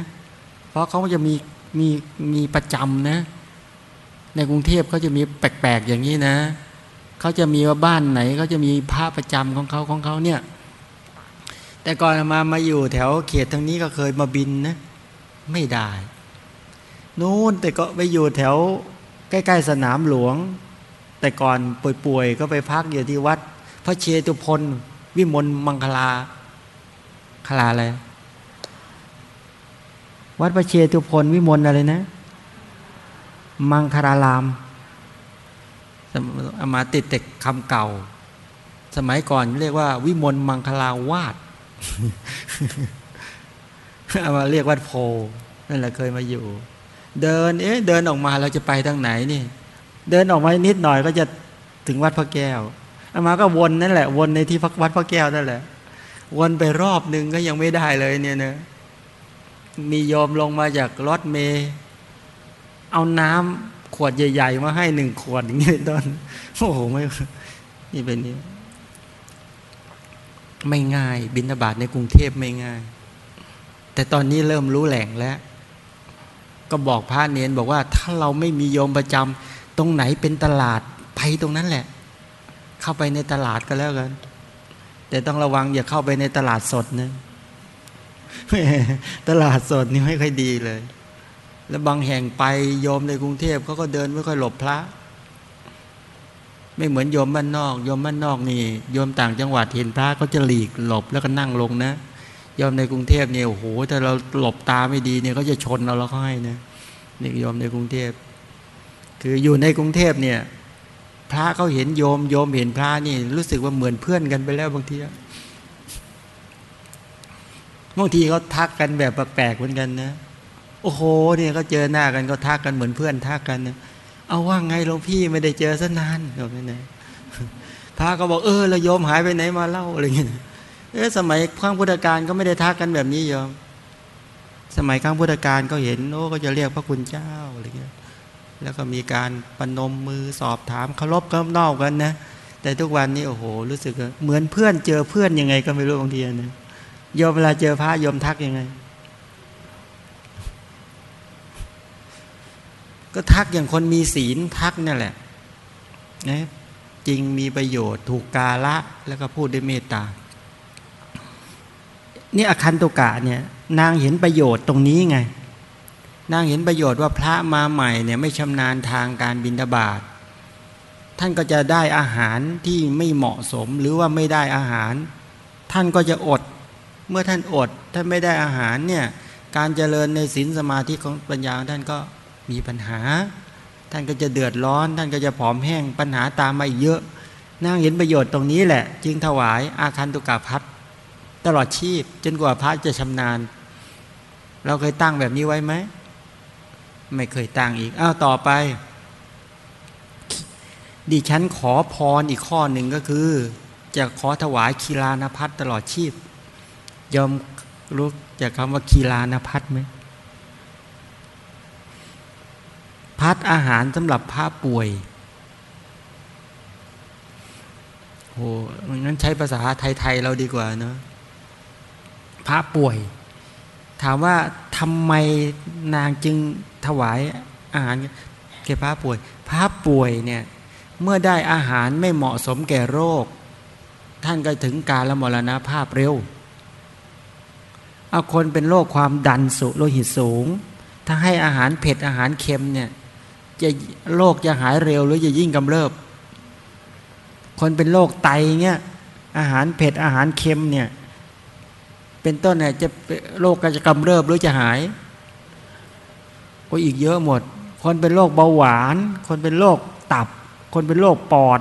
เพราะเขาจะมีมีมีประจำนะ ในกรุงเทพเขาจะมีแปลกๆอย่างนี้นะเขาจะมีว่าบ้านไหนเขาจะมีพระประจำของเขาของเขาเนี่ย แต่ก่อนมามาอยู่แถวเขตทางนี้ก็เคยมาบินนะ ไม่ได้นู้นแต่ก็ไปอยู่แถวใกล้ ๆ สนามหลวง แต่ก่อนป่วยๆก็ไปพักอยู่ที่วัด พระเชตุพนวิมลมังคลา คลาอะไร วัดพระเชตุพนวิมลอะไรนะ มังคลารามเอามาติดแต่คำเก่า สมัยก่อนเรียกว่า วิมลมังคลาวาดเอามาเรียกวัดโพนั่นแหละเคยมาอยู่ เดิน เอ๊ะ เดินออกมาเราจะไปทางไหนนี่ เดินออกมานิดหน่อยก็จะถึงวัดพระแก้วอามาก็วนนั่นแหละ วนในที่วัดพระแก้วนั่นแหละ วนไปรอบหนึ่งก็ยังไม่ได้เลยเนี่ยนะมีโยมลงมาจากรถเมย์เอาน้ำขวดใหญ่ ๆ มาให้หนึ่งขวดอย่างนี้ต้นโอ้โหไม่นี่เป็นนี้ไม่ง่าย บินทบาทในกรุงเทพไม่ง่าย แต่ตอนนี้เริ่มรู้แหล่งแล้ว ก็บอกพระเนนบอกว่า ถ้าเราไม่มีโยมประจำตรงไหนเป็นตลาดไปตรงนั้นแหละ เข้าไปในตลาดก็แล้วกัน แต่ต้องระวังอย่าเข้าไปในตลาดสดนะตลาดสดนี่ไม่ค่อยดีเลย แล้วบางแห่งไปโยมในกรุงเทพเขาก็เดินไม่ค่อยหลบพระ ไม่เหมือนโยมบ้านนอกโยมบ้านนอกนี่โยมต่างจังหวัดเห็นพระเขาจะหลีกหลบแล้วก็นั่งลงนะโยมในกรุงเทพเนี่ยโอ้โหถ้าเราหลบตาไม่ดีเนี่ยเขาจะชนเราแล้วเขาให้นะนี่โยมในกรุงเทพ คืออยู่ในกรุงเทพเนี่ย พระเขาเห็นโยม โยมเห็นพระนี่ รู้สึกว่าเหมือนเพื่อนกันไปแล้วบางทีบางทีเขาทักกันแบบแปลกๆเหมือนกันนะโอ้โหเนี่ยเขาเจอหน้ากันก็ทักกันเหมือนเพื่อนทักกันนะเอาว่าไงหลวงพี่ไม่ได้เจอซะนานก็ไม่ไหนพระก็บอกเออเราโยมหายไปไหนมาเล่าอะไรเงี้ยเออสมัยข้างพุทธการก็ไม่ได้ทักกันแบบนี้โยม สมัยข้างพุทธการก็เห็นโอ้ก็จะเรียกพระคุณเจ้าอะไรเงี้ย แล้วก็มีการปนมมือสอบถามเคารพก็นอกกันนะ แต่ทุกวันนี้โอ้โห รู้สึกเหมือนเพื่อนเจอเพื่อนยังไงก็ไม่รู้บางทีนะโยมเวลาเจอพระโยมทักยังไง ก็ทักอย่างคนมีศีลทักนั่นแหละนะจริงมีประโยชน์ถูกกาละแล้วก็พูดด้วยเมตตานี่อคันตุกะเนี่ย นางเห็นประโยชน์ตรงนี้ไง นางเห็นประโยชน์ว่าพระมาใหม่เนี่ยไม่ชำนาญทางการบินทบาทท่านก็จะได้อาหารที่ไม่เหมาะสมหรือว่าไม่ได้อาหาร ท่านก็จะอด เมื่อท่านอดท่านไม่ได้อาหารเนี่ยการเจริญในศีลสมาธิของปัญญาท่านก็มีปัญหา ท่านก็จะเดือดร้อน ท่านก็จะผอมแห้งปัญหาตามมาเยอะนางเห็นประโยชน์ตรงนี้แหละ จึงถวายอาคันตุกาพัดตลอดชีพ จนกว่าพระจะชำนาญ เราเคยตั้งแบบนี้ไว้ไหม ไม่เคยตั้งอีกอ้าวต่อไป ดิฉันขอพรอีกข้อหนึ่งก็คือ จะขอถวายคีลานพัฒตลอดชีพยอมรู้จากคำว่าคีลานพัฒไหมพัดอาหารสำหรับพระป่วยโอ้งั้นใช้ภาษาไทย ๆ เราดีกว่าเนาะพระป่วย ถามว่าทำไมนางจึง ถวายอาหารแก่พระป่วย พระป่วยเนี่ยเมื่อได้อาหารไม่เหมาะสมแก่โรค ท่านก็ถึงการละมรณภาพเร็วเอาคนเป็นโรคความดันสุโลหิตสูง ถ้าให้อาหารเผ็ดอาหารเค็มเนี่ยจะโรคจะหายเร็วหรือจะยิ่งกำเริบ คนเป็นโรคไตเงี้ยอาหารเผ็ดอาหารเค็มเนี่ยเป็นต้นเนี่ยจะโรคก็จะกำเริบหรือจะหาย ก็อีกเยอะหมด คนเป็นโรคเบาหวาน คนเป็นโรคตับ คนเป็นโรคปอด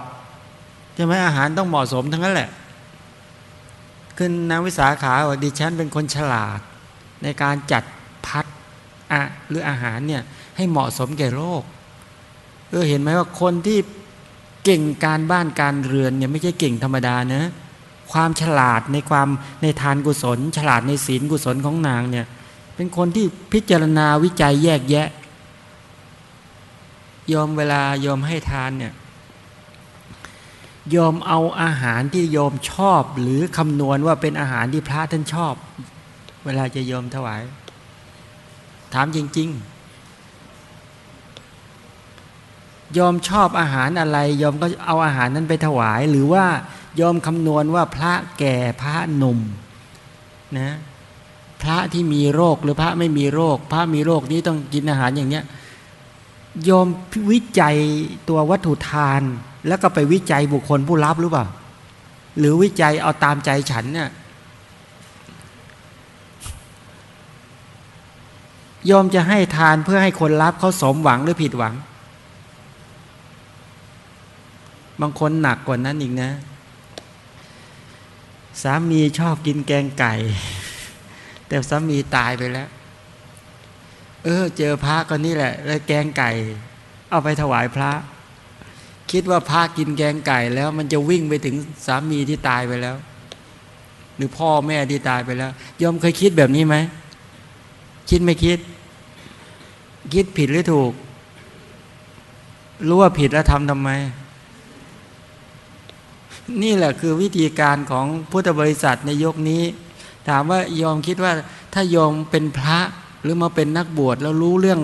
ใช่ไหมอาหารต้องเหมาะสมทั้งนั้นแหละ ขึ้นนางวิสาขาว่าดิฉันเป็นคนฉลาด ในการจัดพัดอะหรืออาหารเนี่ยให้เหมาะสมแก่โรคเออเห็นไหมว่าคนที่เก่งการบ้านการเรือนเนี่ยไม่ใช่เก่งธรรมดานะความฉลาดในความในทานกุศล ฉลาดในศีลกุศลของนางเนี่ย เป็นคนที่พิจารณาวิจัยแยกแยะ ยอมเวลายอมให้ทานเนี่ยยอมเอาอาหารที่ยอมชอบ หรือคำนวณว่าเป็นอาหารที่พระท่านชอบ เวลาจะยอมถวาย ถามจริง ๆ ยอมชอบอาหารอะไรยอมก็เอาอาหารนั้นไปถวาย หรือว่ายอมคำนวณว่าพระแก่พระหนุ่มนะ พระที่มีโรคหรือพระไม่มีโรค พระมีโรคนี้ต้องกินอาหารอย่างเนี้ยยอมวิจัยตัววัตถุทาน แล้วก็ไปวิจัยบุคคลผู้รับหรือเปล่า หรือวิจัยเอาตามใจฉันเนี่ย ยอมจะให้ทานเพื่อให้คนรับเขาสมหวังหรือผิดหวัง บางคนหนักกว่านั้นอีกนะ สามีชอบกินแกงไก่ แต่สามีตายไปแล้ว เออ เจอพระก็นี่แหละแล้วแกงไก่ เอาไปถวายพระ คิดว่าพระกินแกงไก่แล้วมันจะวิ่งไปถึงสามีที่ตายไปแล้ว หรือพ่อแม่ที่ตายไปแล้วยอมเคยคิดแบบนี้ไหมคิดไม่คิด คิดผิดหรือถูก รู้ว่าผิดแล้วทำทำไม นี่แหละคือวิธีการของพุทธบริษัทในยกนี้ ถามว่ายอมคิดว่าถ้ายอมเป็นพระหรือมาเป็นนักบวชแล้วรู้เรื่อง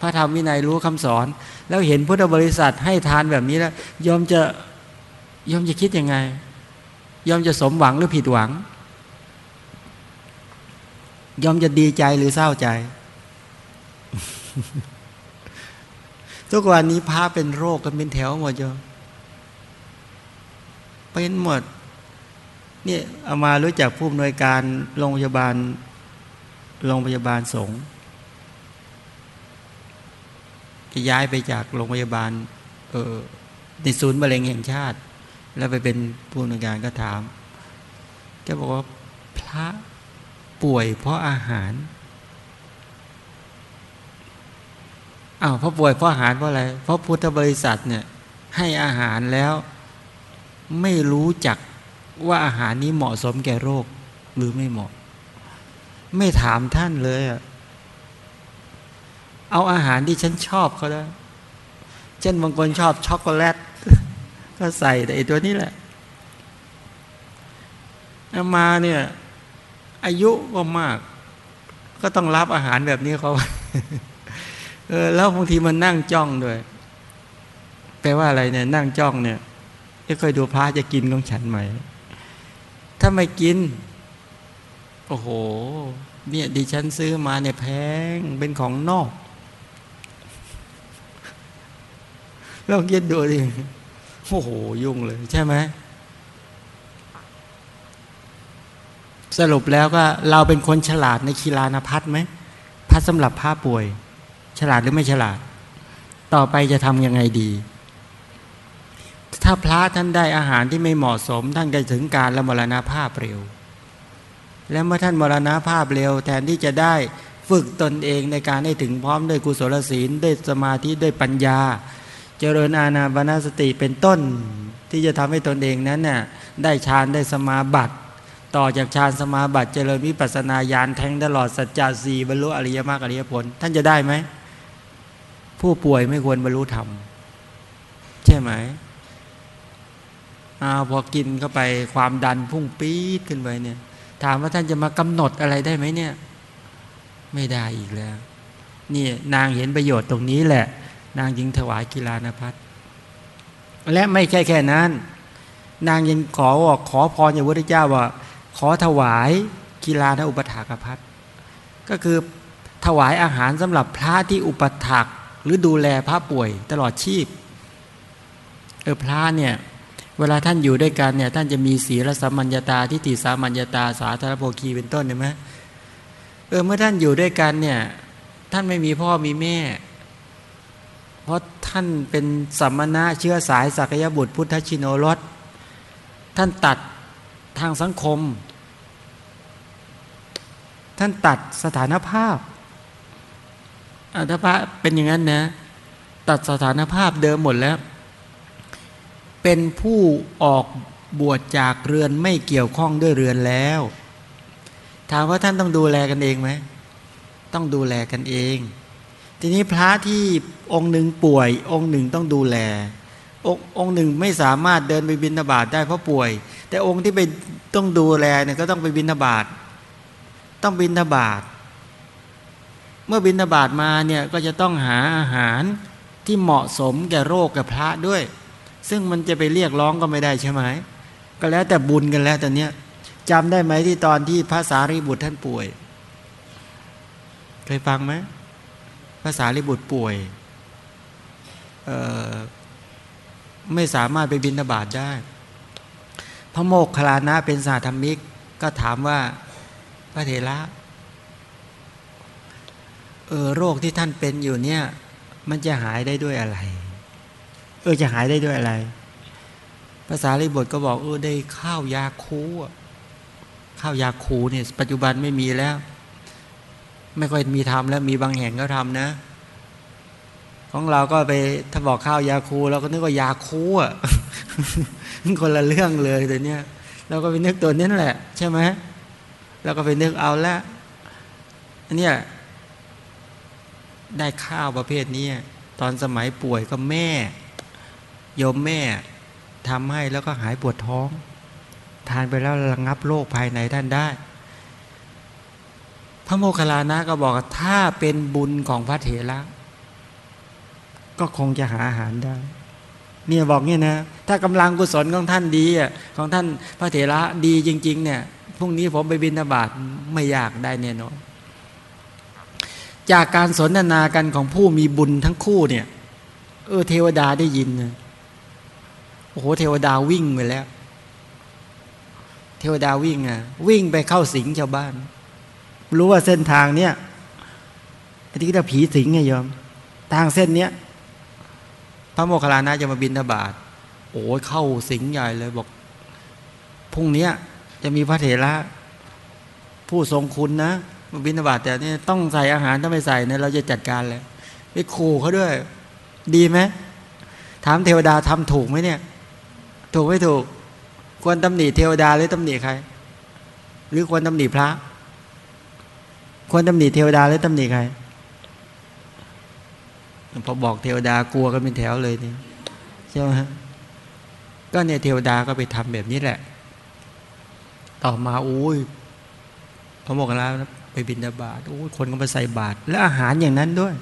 พระธรรมวินัยรู้คำสอน แล้วเห็นพุทธบริษัทให้ทานแบบนี้แล้วยอมจะยอมจะคิดยังไง ยอมจะสมหวังหรือผิดหวัง ยอมจะดีใจหรือเศร้าใจ ทุกวันนี้พระเป็นโรคกันเป็นแถวหมดโยมเป็นหมด เนี่ยเอามารู้จักผู้อำนวยการโรงพยาบาลโรงพยาบาลสงฆ์ย้ายไปจากโรงพยาบาลเออในศูนย์มะเร็งแห่งชาติ แล้วไปเป็นผู้อำนวยการก็ถามแกบอกว่าพระป่วยเพราะอาหารอ้าวเพราะป่วยเพราะอาหารเพราะอะไร เพราะพุทธบริษัทเนี่ยให้อาหารแล้วไม่รู้จัก ว่าอาหารนี้เหมาะสมแก่โรคหรือไม่เหมาะ ไม่ถามท่านเลยอะเอาอาหารที่ฉันชอบเขาได้ เช่นบางคนชอบช็อกโกแลต ก็ใส่แต่อตัวนี้แหละมาเนี่ยอายุก็มาก ก็ต้องรับอาหารแบบนี้เขาเออแล้วบางทีมันนั่งจ้องด้วยแปลว่าอะไรเนี่ยนั่งจ้องเนี่ยจะเคยดูพระจะกินของฉันไหม ถ้าไม่กิน โอ้โห เนี่ยดิฉันซื้อมาเนี่ยแพง เป็นของนอกลองคิดดูดิโอ้โห ยุ่งเลย ใช่ไหม สรุปแล้วก็เราเป็นคนฉลาดในคีลานพัฒไหมพัดสำหรับผ้าป่วย ฉลาดหรือไม่ฉลาด ต่อไปจะทำยังไงดี ถ้าพระท่านได้อาหารที่ไม่เหมาะสม ท่านก็ถึงการละมรณาภาพเร็ว แล้วเมื่อท่านมรณาภาพเร็ว แทนที่จะได้ฝึกตนเองในการให้ถึงพร้อมด้วยกุศลศีลด้วยสมาธิด้วยปัญญา เจริญอาณาบานาสติเป็นต้น ที่จะทำให้ตนเองนั้นน่ะได้ฌานได้สมาบัติ ต่อจากฌานสมาบัติ เจริญวิปัสนาญาณแทงตลอดสัจจะสี่บรรลุอริยมรรคอริยผล ท่านจะได้ไหมผู้ป่วยไม่ควรบรรลุธรรมใช่ไหม อาพอกินเข้าไปความดันพุ่งปี๊ดขึ้นไปเนี่ย ถามว่าท่านจะมากำหนดอะไรได้ไหมเนี่ย ไม่ได้อีกแล้ว นี่นางเห็นประโยชน์ตรงนี้แหละ นางยิงถวายกีฬานพัฒและไม่ใช่แค่นั้น นางยังขอว่าขอพรจากพระพุทธเจ้าว่า ขอถวายกีฬานอุปถากพัฒก็คือถวายอาหารสำหรับพระที่อุปถักหรือดูแลพระป่วยตลอดชีพเออพระเนี่ย เวลาท่านอยู่ด้วยกันเนี่ย ท่านจะมีศีลสัมมัญญาตาทิฏฐิสามัญญาตาสาธารโภคีเป็นต้นเห็นไหมเออเมื่อท่านอยู่ด้วยกันเนี่ย ท่านไม่มีพ่อมีแม่ เพราะท่านเป็นสัมมณะเชื้อสายสักยบุตรพุทธชินโนรสท่านตัดทางสังคม ท่านตัดสถานภาพอัตภะเป็นอย่างนั้นนะ ตัดสถานภาพเดิมหมดแล้ว เป็นผู้ออกบวชจากเรือนไม่เกี่ยวข้องด้วยเรือนแล้ว ถามว่าท่านต้องดูแลกันเองไหม ต้องดูแลกันเอง ทีนี้พระที่องค์หนึ่งป่วย องค์หนึ่งต้องดูแล ององค์หนึ่งไม่สามารถเดินไปบิณฑบาตได้เพราะป่วย แต่องค์ที่ไปต้องดูแลเนี่ยก็ต้องไปบิณฑบาตต้องบิณฑบาตเมื่อบิณฑบาตมาเนี่ยก็จะต้องหาอาหารที่เหมาะสมแก่โรคแก่พระด้วย ซึ่งมันจะไปเรียกร้องก็ไม่ได้ใช่ไหมก็แล้วแต่บุญกันแล้วตอนเนี้ยจำได้ไหมที่ตอนที่พระสารีบุตรท่านป่วย เคยฟังไหมพระสารีบุตรป่วยไม่สามารถไปบินบาตได้ พระโมกขลานะเป็นสาธรรมิก ก็ถามว่าพระเถระเออโรคที่ท่านเป็นอยู่เนี่ย มันจะหายได้ด้วยอะไร ออจะหายได้ด้วยอะไร ภาษาลิบทก็บอกเออได้ข้าวยาคูข้าวยาคูเนี่ยปัจจุบันไม่มีแล้ว ไม่ค่อยมีทำแล้วมีบางแห่งก็ทำนะ ของเราก็ไปถ้าบอกข้าวยาคูเราก็นึกว่ายาคูอะคนละเรื่องเลยแต่เนี้ยเราก็ไปนึกตัวนี้แหละ ใช่ไหมเราก็ไปนึกเอาละอันเนี้ยได้ข้าวประเภทนี้ตอนสมัยป่วยก็แม่ โยมแม่ทำให้แล้วก็หายปวดท้อง ทานไปแล้วระงับโรคภายในท่านได้ พระโมคคัลลานะก็บอกถ้าเป็นบุญของพระเถระก็คงจะหาอาหารได้ เนี่ยบอกเนี่ยนะ ถ้ากำลังกุศลของท่านดีอะของท่านพระเถระดีจริง ๆ เนี่ยพรุ่งนี้ผมไปบินบาตไม่ยากได้แน่นอนจากการสนทนากันของผู้มีบุญทั้งคู่เนี่ย เออเทวดาได้ยินนะ โอ้โหเทวดาวิ่งไปแล้ว เทวดาวิ่งอะ วิ่งไปเข้าสิงชาวบ้าน รู้ว่าเส้นทางเนี้ยอที่จะผีสิงไงยอม ทางเส้นเนี้ยพระโมคคัลลานะจะมาบินทบาทโอ้เข้าสิงใหญ่เลยบอกพรุ่งนี้จะมีพระเถระผู้ทรงคุณนะมาบินทบาทแต่นี่ต้องใส่อาหารถ้าไม่ใส่เนี่ยเราจะจัดการเลยไปขู่เขาด้วย ดีไหมถามเทวดาทำถูกไหมเนี่ย ถูกไม่ถูก ควรตำหนิเทวดาหรือตำหนิใคร หรือควรตำหนิพระ ควรตำหนิเทวดาหรือตำหนิใครพอบอกเทวดากลัวกันเป็นแถวเลยนี่ใช่ไหมก็เนี่ยเทวดาก็ไปทำแบบนี้แหละ ต่อมาอุ้ยพระโมกขลาไปบินดาบาตโอ้ยคนก็ไปใส่บาตรและอาหารอย่างนั้นด้วย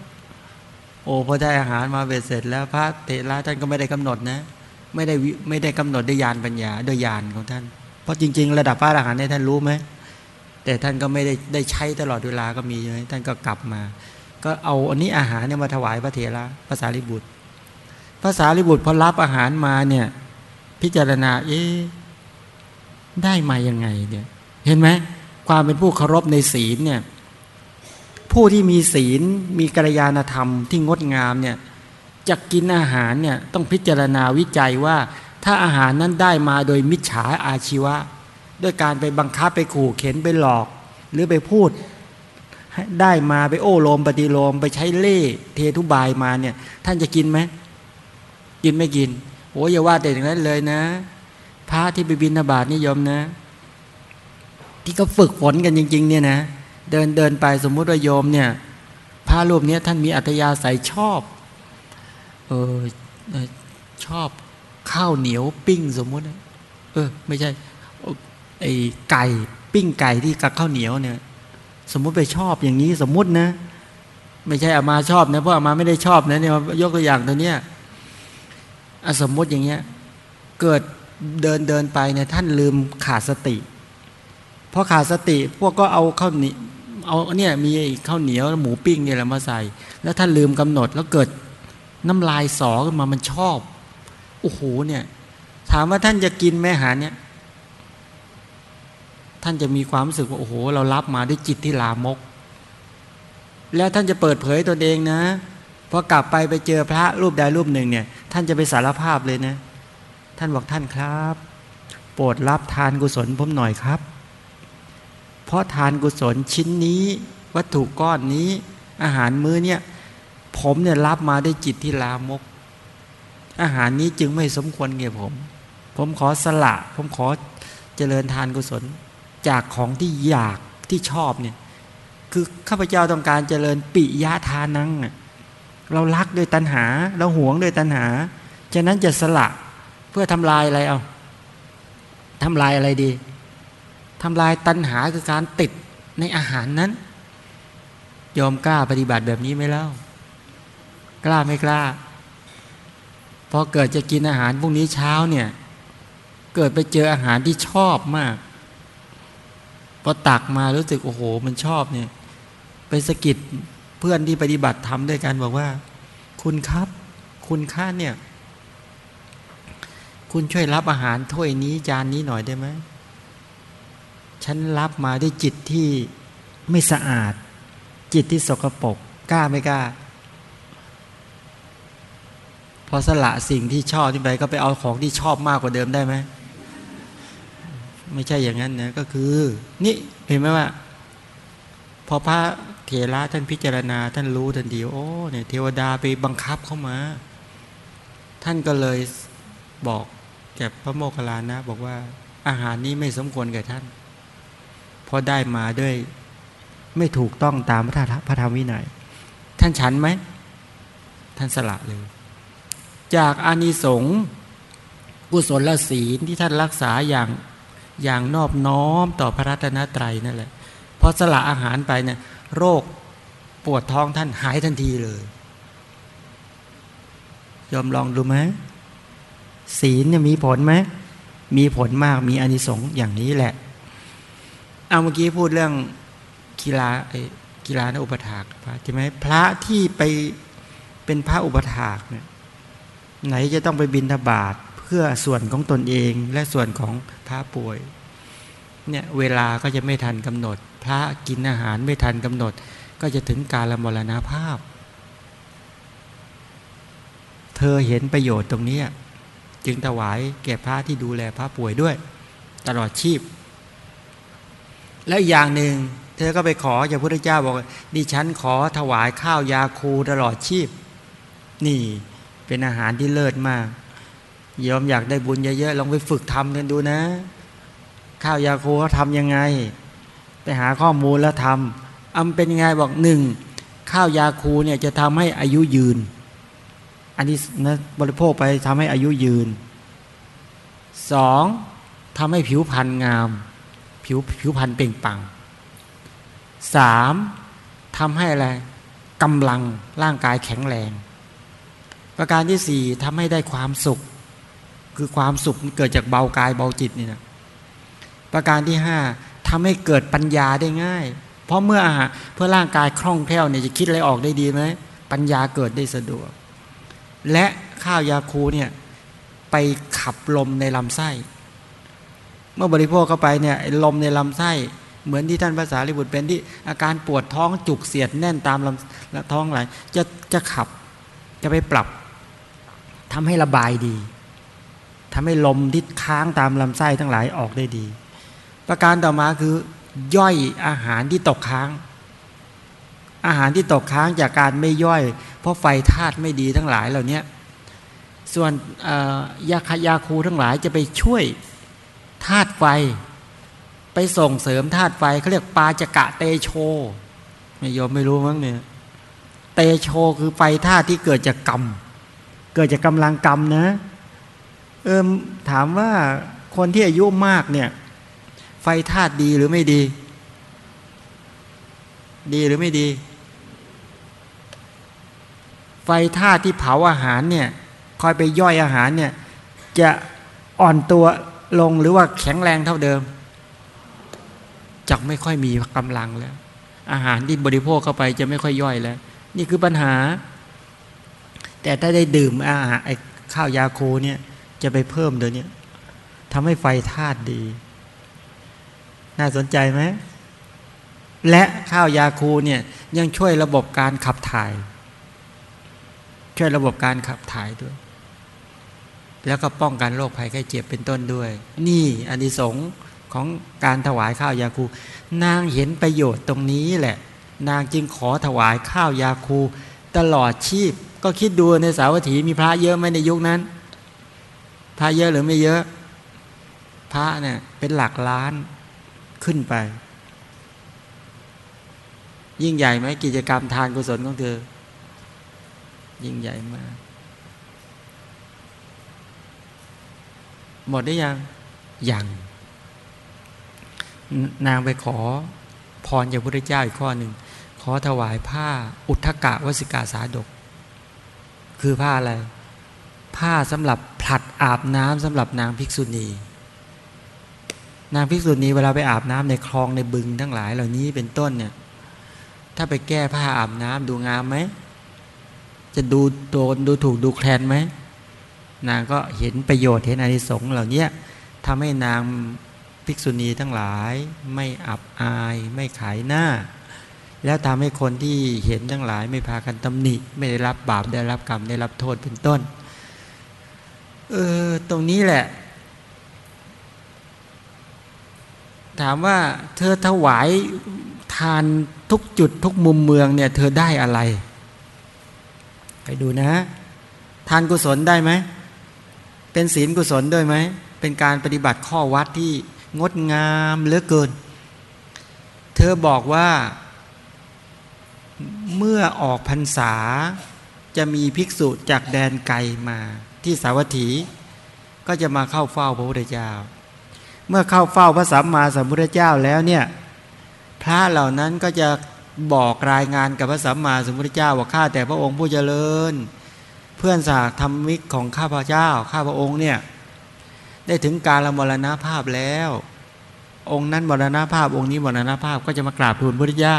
โอ้พอได้อาหารมาเบ็ดเสร็จแล้วพระเทระท่านก็ไม่ได้กำหนดนะ ไม่ได้ไม่ได้กำหนดด้วยญาณปัญญาด้วยญาณของท่าน เพราะจริง ๆ ระดับพระอรหันต์เนี่ยท่านรู้ไหมแต่ท่านก็ไม่ได้ได้ใช้ตลอดเวลาก็มีเลยท่านก็กลับมา ก็เอาอันนี้อาหารเนี่ยมาถวายพระเถระภาษาลิบุตรภาษาลิบุตรพอรับอาหารมาเนี่ยพิจารณาเอ๊ได้มายังไงเนี่ยเห็นไหมความเป็นผู้เคารพในศีลเนี่ยผู้ที่มีศีลมีกัลยาณธรรมที่งดงามเนี่ย จะกินอาหารเนี่ยต้องพิจารณาวิจัยว่า ถ้าอาหารนั้นได้มาโดยมิจฉาอาชีวะ ด้วยการไปบังคับไปขู่เข็นไปหลอก หรือไปพูดได้มาไปโอ้โลมปฏิโลมไปใช้เล่เททุบายมาเนี่ย ท่านจะกินไหมกินไม่กินโอ้ยอย่าว่าแต่อย่างนั้นเลยนะ พระที่ไปบินาบาตนิยมนะ ที่ก็ฝึกฝนกันจริง ๆ เนี่ยนะ เดินเดินไปสมมุติว่าโยมเนี่ยพระรูปนี้ท่านมีอัตยาศัยชอบ เออชอบข้าวเหนียวปิ้งสมมุติเออ ไม่ใช่ไอไก่ปิ้งไก่ที่กับข้าวเหนียวเนี่ย สมมุติไปชอบอย่างนี้สมมุตินะ ไม่ใช่อามาชอบนะเพราะอามาไม่ได้ชอบนะเนี่ยยกตัวอย่างตัวเนี้ยสมมติอย่างเงี้ย เกิดเดินเดินไปเนี่ยท่านลืมขาดสติพอขาดสติพวกก็เอาข้าวเหนียวเอาเนี่ยมีข้าวเหนียวหมูปิ้งเนี่ยแหละมาใส่ แล้วท่านลืมกำหนดแล้วเกิด น้ำลายสอขึ้นมามันชอบ โอ้โหเนี่ย ถามว่าท่านจะกินแม่หาเนี่ย ท่านจะมีความรู้สึกว่าโอ้โห เรารับมาด้วยจิตที่ลามก แล้วท่านจะเปิดเผยตนเองนะพอกลับไปไปเจอพระรูปใดรูปหนึ่งเนี่ย ท่านจะไปสารภาพเลยนะ ท่านบอกท่านครับ โปรดรับทานกุศลผมหน่อยครับ เพราะทานกุศลชิ้นนี้ วัตถุก้อนนี้ อาหารมื้อเนี่ย ผมเนี่ยรับมาได้จิตที่ลามก อาหารนี้จึงไม่สมควรเงี่ยผม ผมขอสละ ผมขอเจริญทานกุศล จากของที่อยากที่ชอบเนี่ย คือข้าพเจ้าต้องการเจริญปิยะทานังเรารักด้วยตัณหา เราหวงด้วยตัณหา ฉะนั้นจะสละเพื่อทำลายอะไรเอาทำลายอะไรดีทำลายตัณหาคือการติดในอาหารนั้น ยอมกล้าปฏิบัติแบบนี้ไหมเล่า กล้าไม่กล้าพอเกิดจะกินอาหารพรุ่งนี้เช้าเนี่ย เกิดไปเจออาหารที่ชอบมากพอตักมารู้สึกโอ้โห มันชอบเนี่ย ไปสกิดเพื่อนที่ปฏิบัติทำด้วยกันบอกว่า คุณครับ คุณค่าเนี่ย คุณช่วยรับอาหารถ้วยนี้จานนี้หน่อยได้ไหมฉันรับมาด้วยจิตที่ไม่สะอาด จิตที่สกปรกกล้าไม่กล้า อสละสิ่งที่ชอบที่ไปก็ไปเอาของที่ชอบมากกว่าเดิมได้ไหมไม่ใช่อย่างนั้นนะก็คือ นี่เห็นไหมว่า พอพระเถระท่านพิจารณา ท่านรู้ทันทีโอ้เนี่ยเทวดาไปบังคับเข้ามา ท่านก็เลยบอกแก่พระโมคคัลลานะ บอกว่าอาหารนี้ไม่สมควรแก่ท่านเพราะได้มาด้วยไม่ถูกต้องตามพระธรรมวินัยท่านฉันไหม ท่านสละเลย จากอานิสงส์กุศลศีลที่ท่านรักษาอย่างอย่างนอบน้อมต่อพระรัตนตรัยนั่นแหละพอสละอาหารไปเนี่ยโรคปวดท้องท่านหายทันทีเลยยอมลองดูไหมศีลเนี่ยมีผลไหมมีผลมากมีอานิสงส์อย่างนี้แหละ เอาเมื่อกี้พูดเรื่องกีฬากีฬานอุปถากใช่ไหมพระที่ไปเป็นพระอุปถากเนี่ย ไหนจะต้องไปบินทบาทเพื่อส่วนของตนเองและส่วนของพระป่วยเนี่ยเวลาก็จะไม่ทันกำหนด พระกินอาหารไม่ทันกำหนด ก็จะถึงการละมรณาภาพ เธอเห็นประโยชน์ตรงนี้ จึงถวายแก่พระที่ดูแลพระป่วยด้วย ตลอดชีพ แล้วอย่างหนึ่ง เธอก็ไปขอจากพระเจ้าบอกดิฉันขอถวายข้าวยาคูตลอดชีพ นี่ เป็นอาหารที่เลิศมากยอมอยากได้บุญเยอะๆลองไปฝึกทำกันดูนะ ข้าวยาคูเขาทำยังไง ไปหาข้อมูลแล้วทำอำเป็นยังไงบอกหนึ่งข้าวยาคูเนี่ยจะทำให้อายุยืน อันนี้นะบริโภคไปทำให้อายุยืนสองทำให้ผิวพรรณงาม ผิวผิวพรรณเปล่งปังสามทำให้อะไรกำลังร่างกายแข็งแรง ประการที่สี่ทำให้ได้ความสุข คือความสุขเกิดจากเบากายเบาจิตนี่นะประการที่ห้าทำให้เกิดปัญญาได้ง่าย เพราะเมื่อเพื่อร่างกายคล่องแคล่วเนี่ยจะคิดอะไรออกได้ดีไหมปัญญาเกิดได้สะดวก และข้าวยาคูเนี่ยไปขับลมในลำไส้ เมื่อบริโภคเข้าไปเนี่ยลมในลำไส้ เหมือนที่ท่านภาษาลิบุตรเป็นที่อาการปวดท้องจุกเสียดแน่นตามลำท้องไหลจะจะขับจะไปปรับ ทำให้ระบายดีทำให้ลมที่ค้างตามลำไส้ทั้งหลายออกได้ดี ประการต่อมาคือย่อยอาหารที่ตกค้าง อาหารที่ตกค้างจากการไม่ย่อย เพราะไฟธาตุไม่ดีทั้งหลายเหล่านี้ส่วนยาคายาคูทั้งหลายจะไปช่วยธาตุไฟ ไปส่งเสริมธาตุไฟเขาเรียกปาจกะเตโชไม่ยอมไม่รู้มั้งเนี่ยเตโชคือไฟธาตุที่เกิดจากกรรม เกิดจากกำลังกรรมนะเออถามว่าคนที่อายุมากเนี่ย ไฟธาตุดีหรือไม่ดี ดีหรือไม่ดี ไฟธาตุที่เผาอาหารเนี่ยคอยไปย่อยอาหารเนี่ย จะอ่อนตัวลงหรือว่าแข็งแรงเท่าเดิมจะไม่ค่อยมีกำลังแล้ว อาหารที่บริโภคเข้าไปจะไม่ค่อยย่อยแล้ว นี่คือปัญหา แต่ถ้าได้ดื่มอาหารไอ้ข้าวยาโคเนี่ย จะไปเพิ่มเดี๋ยวนี้ทำให้ไฟธาตุดี น่าสนใจไหม และข้าวยาคูเนี่ยยังช่วยระบบการขับถ่าย ช่วยระบบการขับถ่ายด้วย แล้วก็ป้องกันโรคภัยไข้เจ็บเป็นต้นด้วย นี่อันนี้สงของการถวายข้าวยาคู นางเห็นประโยชน์ตรงนี้แหละ นางจึงขอถวายข้าวยาคูตลอดชีพ ก็คิดดูในสาวัตถีมีพระเยอะไหมในยุคนั้น พระเยอะหรือไม่เยอะ พระเนี่ยเป็นหลักล้านขึ้นไป ยิ่งใหญ่ไหมกิจกรรมทานกุศลของเธอ ยิ่งใหญ่มาก หมดได้ยังยังนางไปขอพรจากพระเจ้าอีกข้อหนึ่ง ขอถวายผ้าอุทกะวสิกาสาดก คือผ้าอะไร ผ้าสำหรับผลัดอาบน้ำสำหรับนางภิกษุณี นางภิกษุณีเวลาไปอาบน้ำในคลองในบึงทั้งหลายเหล่านี้เป็นต้นเนี่ย ถ้าไปแก้ผ้าอาบน้ำดูงามไหม จะดูโดนดูถูกดูแคลนไหม นางก็เห็นประโยชน์เห็นอานิสงส์เหล่านี้ทำให้นางภิกษุณีทั้งหลายไม่อับอายไม่ขายหน้า แล้วทำให้คนที่เห็นทั้งหลายไม่พากันตำหนิ ไม่ได้รับบาปได้รับกรรมได้รับโทษเป็นต้น เออตรงนี้แหละ ถามว่าเธอถวายทานทุกจุดทุกมุมเมืองเนี่ย เธอได้อะไร ไปดูนะ ทานกุศลได้ไหม เป็นศีลกุศลด้วยไหม เป็นการปฏิบัติข้อวัดที่งดงามเหลือเกิน เธอบอกว่า เมื่อออกพรรษาจะมีภิกษุจากแดนไกลมาที่สาวัตถี ก็จะมาเข้าเฝ้าพระพุทธเจ้า เมื่อเข้าเฝ้าพระสัมมาสัมพุทธเจ้าแล้วเนี่ยพระเหล่านั้นก็จะบอกรายงานกับพระสัมมาสัมพุทธเจ้าว่าข้าแต่พระองค์ผู้เจริญ เพื่อนสากธรรมิกของข้าพระเจ้า ข้าพระองค์เนี่ยได้ถึงการละมรณภาพแล้ว องค์นั้นมรณภาพองค์นี้มรณภาพก็จะมากราบทูลพระพุทธเจ้า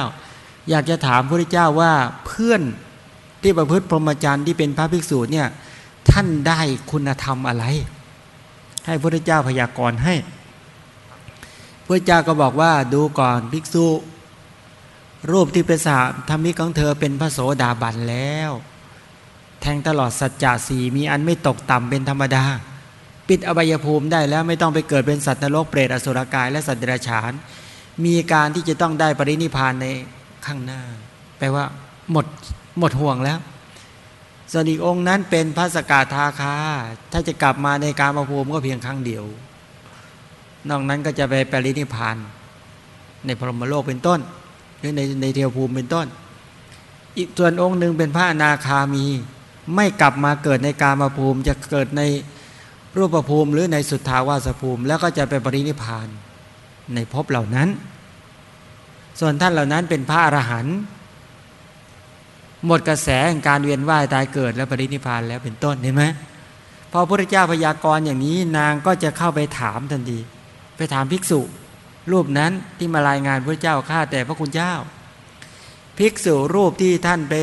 อยากจะถามพระพุทธเจ้าว่าเพื่อนที่ประพฤติพรหมจรรย์ที่เป็นพระภิกษุเนี่ยท่านได้คุณธรรมอะไร ให้พระเจ้าพยากรณ์ให้ พระเจ้าก็บอกว่าดูก่อนภิกษุ รูปที่เป็นสาธรรมิกของเธอเป็นพระโสดาบันแล้ว แทงตลอดสัจจะสีมีอันไม่ตกต่ำเป็นธรรมดา ปิดอบายภูมิได้แล้วไม่ต้องไปเกิดเป็นสัตว์นรกเปรตอสุรกายและสัตว์เดรัจฉาน มีการที่จะต้องได้ปรินิพานใน ข้างหน้า แปลว่าหมดหมดห่วงแล้วส่วนอีกองค์นั้นเป็นพระสกาทาคา ถ้าจะกลับมาในการมาภูมิก็เพียงครั้งเดียว นอกนั้นก็จะไปปรินิพาน ในพรหมโลกเป็นต้น หรือในในเทวภูมิเป็นต้น อีกส่วนองค์หนึ่งเป็นพระนาคามี ไม่กลับมาเกิดในการมาภูมิจะเกิดในรูปภูมิหรือในสุทธาวาสภูมิ แล้วก็จะไปปรินิพานในภพเหล่านั้น ส่วนท่านเหล่านั้นเป็นพระอรหันต์หมดกระแสแห่งการเวียนว่ายตายเกิดและปรินิพานแล้วเป็นต้นเห็นไหมพอพระพุทธเจ้าพยากรณ์อย่างนี้นางก็จะเข้าไปถามทันที ไปถามภิกษุ รูปนั้นที่มารายงานพระเจ้าข้าแต่พระคุณเจ้า ภิกษุรูปที่ท่านไป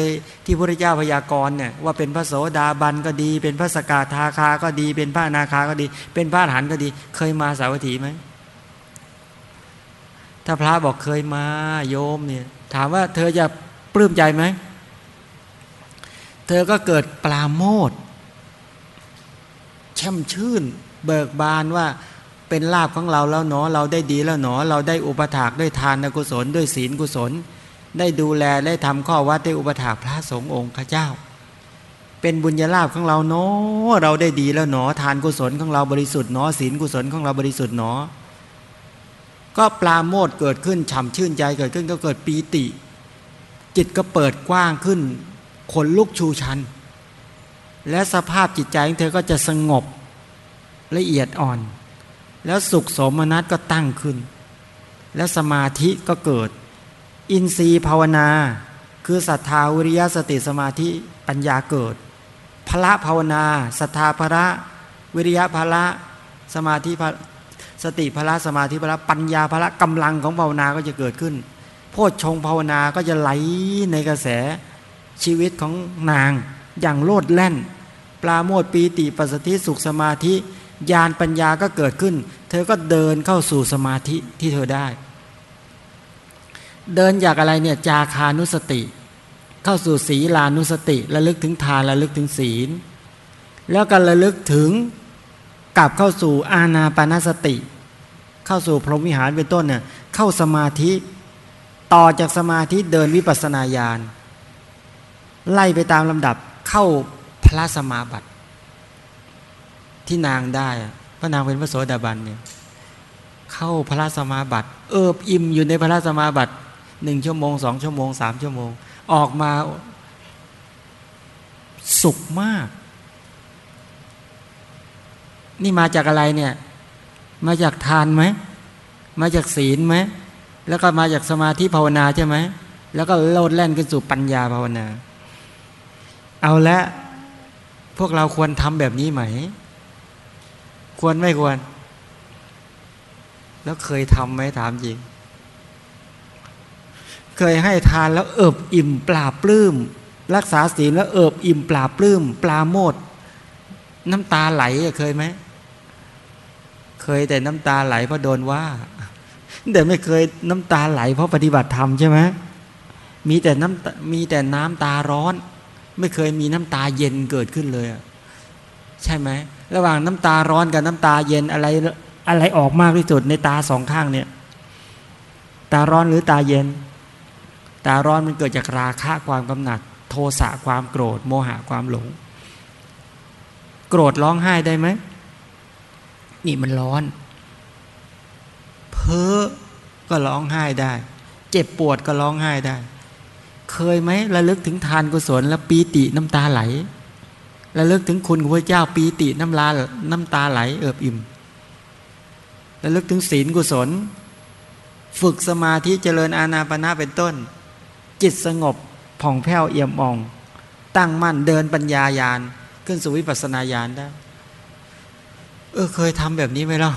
ที่พระเจ้าพยากรณ์เนี่ยว่าเป็นพระโสดาบันก็ดี เป็นพระสกาทาคาก็ดี เป็นพระนาคาก็ดี เป็นพระหันก็ดี เคยมาสาวัตถีไหม ถ้าพระบอกเคยมาโยมเนี่ยถามว่าเธอจะปลื้มใจไหม เธอก็เกิดปลาโมดแช่มชื่น เบิกบานว่าเป็นลาบของเราแล้วหนอเราได้ดีแล้วหนอเราได้อุปถากด้วยทานกุศลด้วยศีลกุศล ได้ดูแลได้ทำข้อวัดได้อุปถากพระสงฆ์องค์ข้าเจ้า เป็นบุญญาลาภของเราเนาะเราได้ดีแล้วเนาะทานกุศลของเราบริสุทธิ์เนาะศีลกุศลของเราบริสุทธิ์เนาะ ก็ปลาโมดเกิดขึ้นฉ่ำชื่นใจเกิดขึ้นก็เกิดปีติ จิตก็เปิดกว้างขึ้นขนลุกชูชัน และสภาพจิตใจของเธอก็จะสงบละเอียดอ่อน แล้วสุขสมนัตก็ตั้งขึ้น แล้วสมาธิก็เกิด อินทรีย์ภาวนา คือศรัทธาวิริยะสติสมาธิปัญญาเกิดพระภาวนาศรัทธาพระวิริยะพระสมาธิ สติพระสมาธิพระปัญญาพระกำลังของภาวนาก็จะเกิดขึ้น โพชฌงภาวนาก็จะไหลในกระแสชีวิตของนาง อย่างโลดแล่น ปลาโมดปีติปัสสติสุขสมาธิญาณปัญญาก็เกิดขึ้น เธอก็เดินเข้าสู่สมาธิที่เธอได้ เดินจากอะไรเนี่ยจาคานุสติ เข้าสู่ศีลานุสติระลึกถึงทานระลึกถึงศีล แล้วก็ระลึกถึงกลับเข้าสู่อาณาปณสติ เข้าสู่พรหมวิหารเป็นต้นเนี่ยเข้าสมาธิต่อจากสมาธิเดินวิปัสสนาญาณไล่ไปตามลำดับเข้าพระสมาบัติ ที่นางได้พระนางเป็นพระโสดาบันเนี่ยเข้าพระสมาบัติ เอิบอิ่มอยู่ในพระสมาบัติหนึ่งชั่วโมงสองชั่วโมงสามชั่วโมง ออกมาสุขมาก นี่มาจากอะไรเนี่ย มาจากทานไหม มาจากศีลไหม แล้วก็มาจากสมาธิภาวนาใช่ไหม แล้วก็โลดแล่นขึ้นสู่ปัญญาภาวนา เอาละ พวกเราควรทำแบบนี้ไหม ควรไม่ควร แล้วเคยทำไหมถามจริง เคยให้ทานแล้วเอิบอิ่มปลาปลื้ม รักษาศีลแล้วเอิบอิ่มปลาปลื้ม ปลาโมด น้ำตาไหลเคยไหม เคยแต่น้ำตาไหลเพราะโดนว่า แต่ไม่เคยน้ำตาไหลเพราะปฏิบัติธรรมใช่ไหมมีแต่น้ำมีแต่น้ำตาร้อน ไม่เคยมีน้ำตาเย็นเกิดขึ้นเลยใช่ไหมระหว่างน้ำตาร้อนกับน้ำตาเย็นอะไรอะไรออกมากที่สุดในตาสองข้างเนี่ย ตาร้อนหรือตาเย็น ตาร้อนมันเกิดจากราคะความกำหนัด โทสะความโกรธ โมหะความหลง โกรธร้องไห้ได้ไหม นี่มันร้อน เพ้อก็ร้องไห้ได้ เจ็บปวดก็ร้องไห้ได้ เคยไหมระลึกถึงทานกุศลแล้วปีติน้ำตาไหลระลึกถึงคุณพระเจ้าปีติน้ำลาน้ำตาไหลเอิบอิ่มระลึกถึงศีลกุศล ฝึกสมาธิเจริญอาณาปณะเป็นต้น จิตสงบผ่องแผ้วเอี่ยมอ่อง ตั้งมั่นเดินปัญญายาน ขึ้นสู่วิปัสสนาญาณได้ เออเคยทำแบบนี้ไหมล่ะ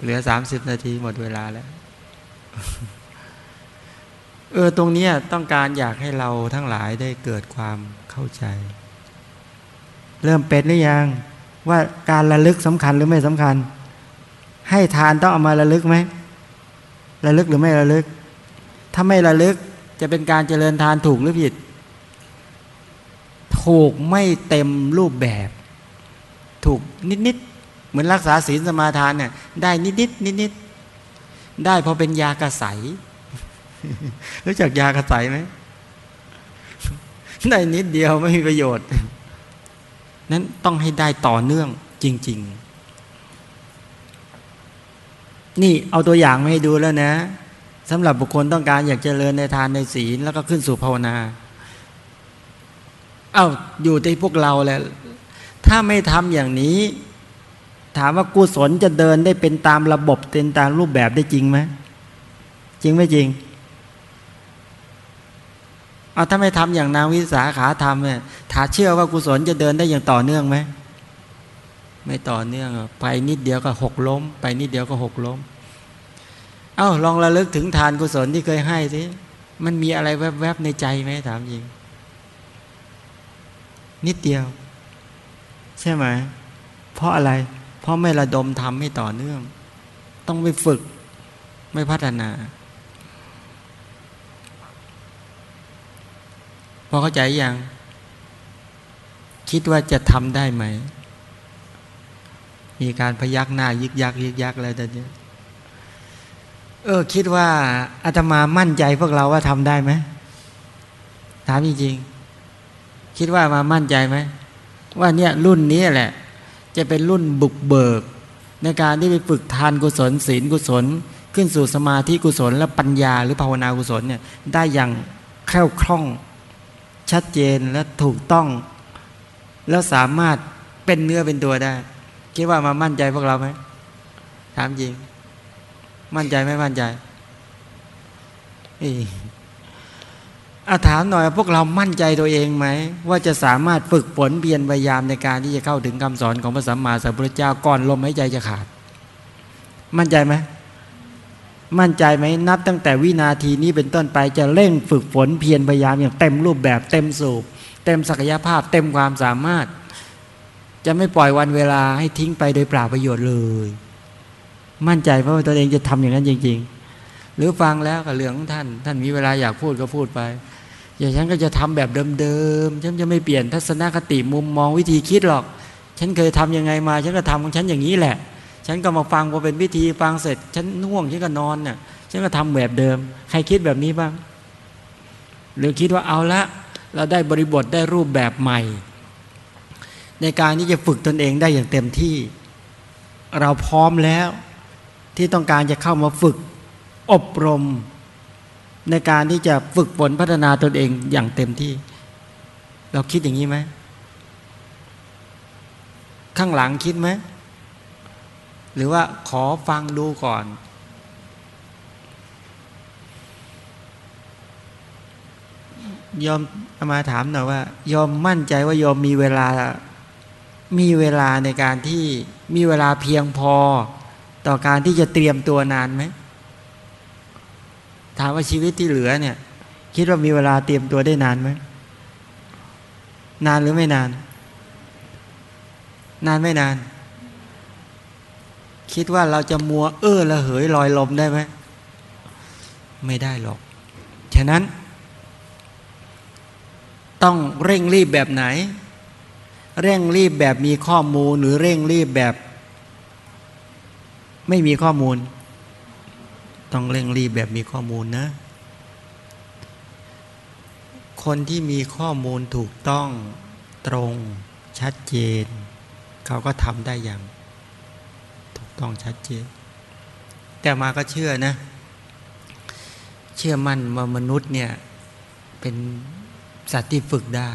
เหลือสามสิบนาทีหมดเวลาแล้ว เออตรงนี้ต้องการอยากให้เราทั้งหลายได้เกิดความเข้าใจ เริ่มเป็นหรือยัง ว่าการระลึกสำคัญหรือไม่สำคัญ ให้ทานต้องเอามาระลึกไหมระลึกหรือไม่ระลึก ถ้าไม่ระลึกจะเป็นการเจริญทานถูกหรือผิด ถูกไม่เต็มรูปแบบ ถูกนิดๆเหมือนรักษาศีลสมาทานเนี่ยได้นิดนิดนิดนิดได้พอเป็นยากระใสรู้จักยากระใสไหมได้นิดเดียวไม่มีประโยชน์ นั้นต้องให้ได้ต่อเนื่องจริง ๆ นี่เอาตัวอย่างมาให้ดูแล้วนะสำหรับบุคคลต้องการอยากเจริญในทานในศีลแล้วก็ขึ้นสู่ภาวนา อา้าวอยู่ที่พวกเราแหละถ้าไม่ทำอย่างนี้ ถามว่ากุศลจะเดินได้เป็นตามระบบเป็นตามรูปแบบได้จริงไหมจริงไม่จริงเอาถ้าไม่ทำอย่างนางวิสาขาทำเนี่ยถ้าเชื่อว่ากุศลจะเดินได้อย่างต่อเนื่องไหม ไม่ต่อเนื่อง ไปนิดเดียวก็หกล้ม ไปนิดเดียวก็หกล้ม เอา้าลองระลึกถึงทานกุศลที่เคยให้สิมันมีอะไรแวบๆในใจไหมถามจริง นิดเดียว ใช่ไหม เพราะอะไร เพราะไม่ระดมทำให้ต่อเนื่อง ต้องไปฝึกไม่พัฒนาพอเข้าใจยังคิดว่าจะทำได้ไหม มีการพยักหน้ายึกยักยึกยักอะไรแต่เนี้ยเเออ คิดว่าอาตมามั่นใจพวกเราว่าทำได้ไหมถามจริงๆ คิดว่ามามั่นใจไหมว่าเนี่ยรุ่นนี้แหละ จะเป็นรุ่นบุกเบิก ในการที่ไปฝึกทานกุศลศีลกุศล ขึ้นสู่สมาธิกุศล และปัญญาหรือภาวนากุศลเนี่ยได้อย่างแคล่วคล่อง ชัดเจนและถูกต้อง แล้วสามารถเป็นเนื้อเป็นตัวได้ คิดว่ามามั่นใจพวกเราไหมถามจริง มั่นใจไหมมั่นใจ อาถามหน่อยพวกเรามั่นใจตัวเองไหม ว่าจะสามารถฝึกฝนเพียรพยายามในการที่จะเข้าถึงคำสอนของพระสัมมาสัมพุทธเจ้าก่อนลมหายใจจะขาด มั่นใจไหมมั่นใจไหมนับตั้งแต่วินาทีนี้เป็นต้นไปจะเร่งฝึกฝนเพียรพยายามอย่างเต็มรูปแบบเต็มสูบเต็มศักยภาพ เต็มความสามารถ จะไม่ปล่อยวันเวลาให้ทิ้งไปโดยเปล่าประโยชน์เลย มั่นใจเพราะว่าตัวเองจะทำอย่างนั้นจริง ๆ หรือฟังแล้วกับเรื่องของท่าน ท่านมีเวลาอยากพูดก็พูดไป อย่างฉันก็จะทำแบบเดิมๆ ฉันจะไม่เปลี่ยนทัศนคติมุมมองวิธีคิดหรอก ฉันเคยทํำยังไงมา ฉันก็ทำของฉันอย่างนี้แหละ ฉันก็มาฟังพอเป็นวิธีฟังเสร็จ ฉันน่วงฉันก็นอนเนี่ยฉันก็ทำแบบเดิม ใครคิดแบบนี้บ้าง หรือคิดว่าเอาละ เราได้บริบทได้รูปแบบใหม่ ในการที่จะฝึกตนเองได้อย่างเต็มที่ เราพร้อมแล้วที่ต้องการจะเข้ามาฝึกอบรม ในการที่จะฝึกฝนพัฒนาตนเองอย่างเต็มที่ เราคิดอย่างนี้ไหมข้างหลังคิดไหมหรือว่าขอฟังดูก่อน ยอมมาถามหน่อยว่า ยอมมั่นใจว่ายอมมีเวลา มีเวลาในการที่มีเวลาเพียงพอ ต่อการที่จะเตรียมตัวนานไหม ถามว่าชีวิตที่เหลือเนี่ย คิดว่ามีเวลาเตรียมตัวได้นานไหมนานหรือไม่นาน นานไม่นาน คิดว่าเราจะมัวเออละเหยลอยลมได้ไหมไม่ได้หรอก ฉะนั้น ต้องเร่งรีบแบบไหน เร่งรีบแบบมีข้อมูลหรือเร่งรีบแบบ ไม่มีข้อมูล ต้องเร่งรีบแบบมีข้อมูลนะ คนที่มีข้อมูลถูกต้องตรงชัดเจน เขาก็ทำได้อย่าง ถูกต้องชัดเจน แต่มาก็เชื่อนะ เชื่อมั่นว่ามนุษย์เนี่ย เป็นสัตว์ที่ฝึกได้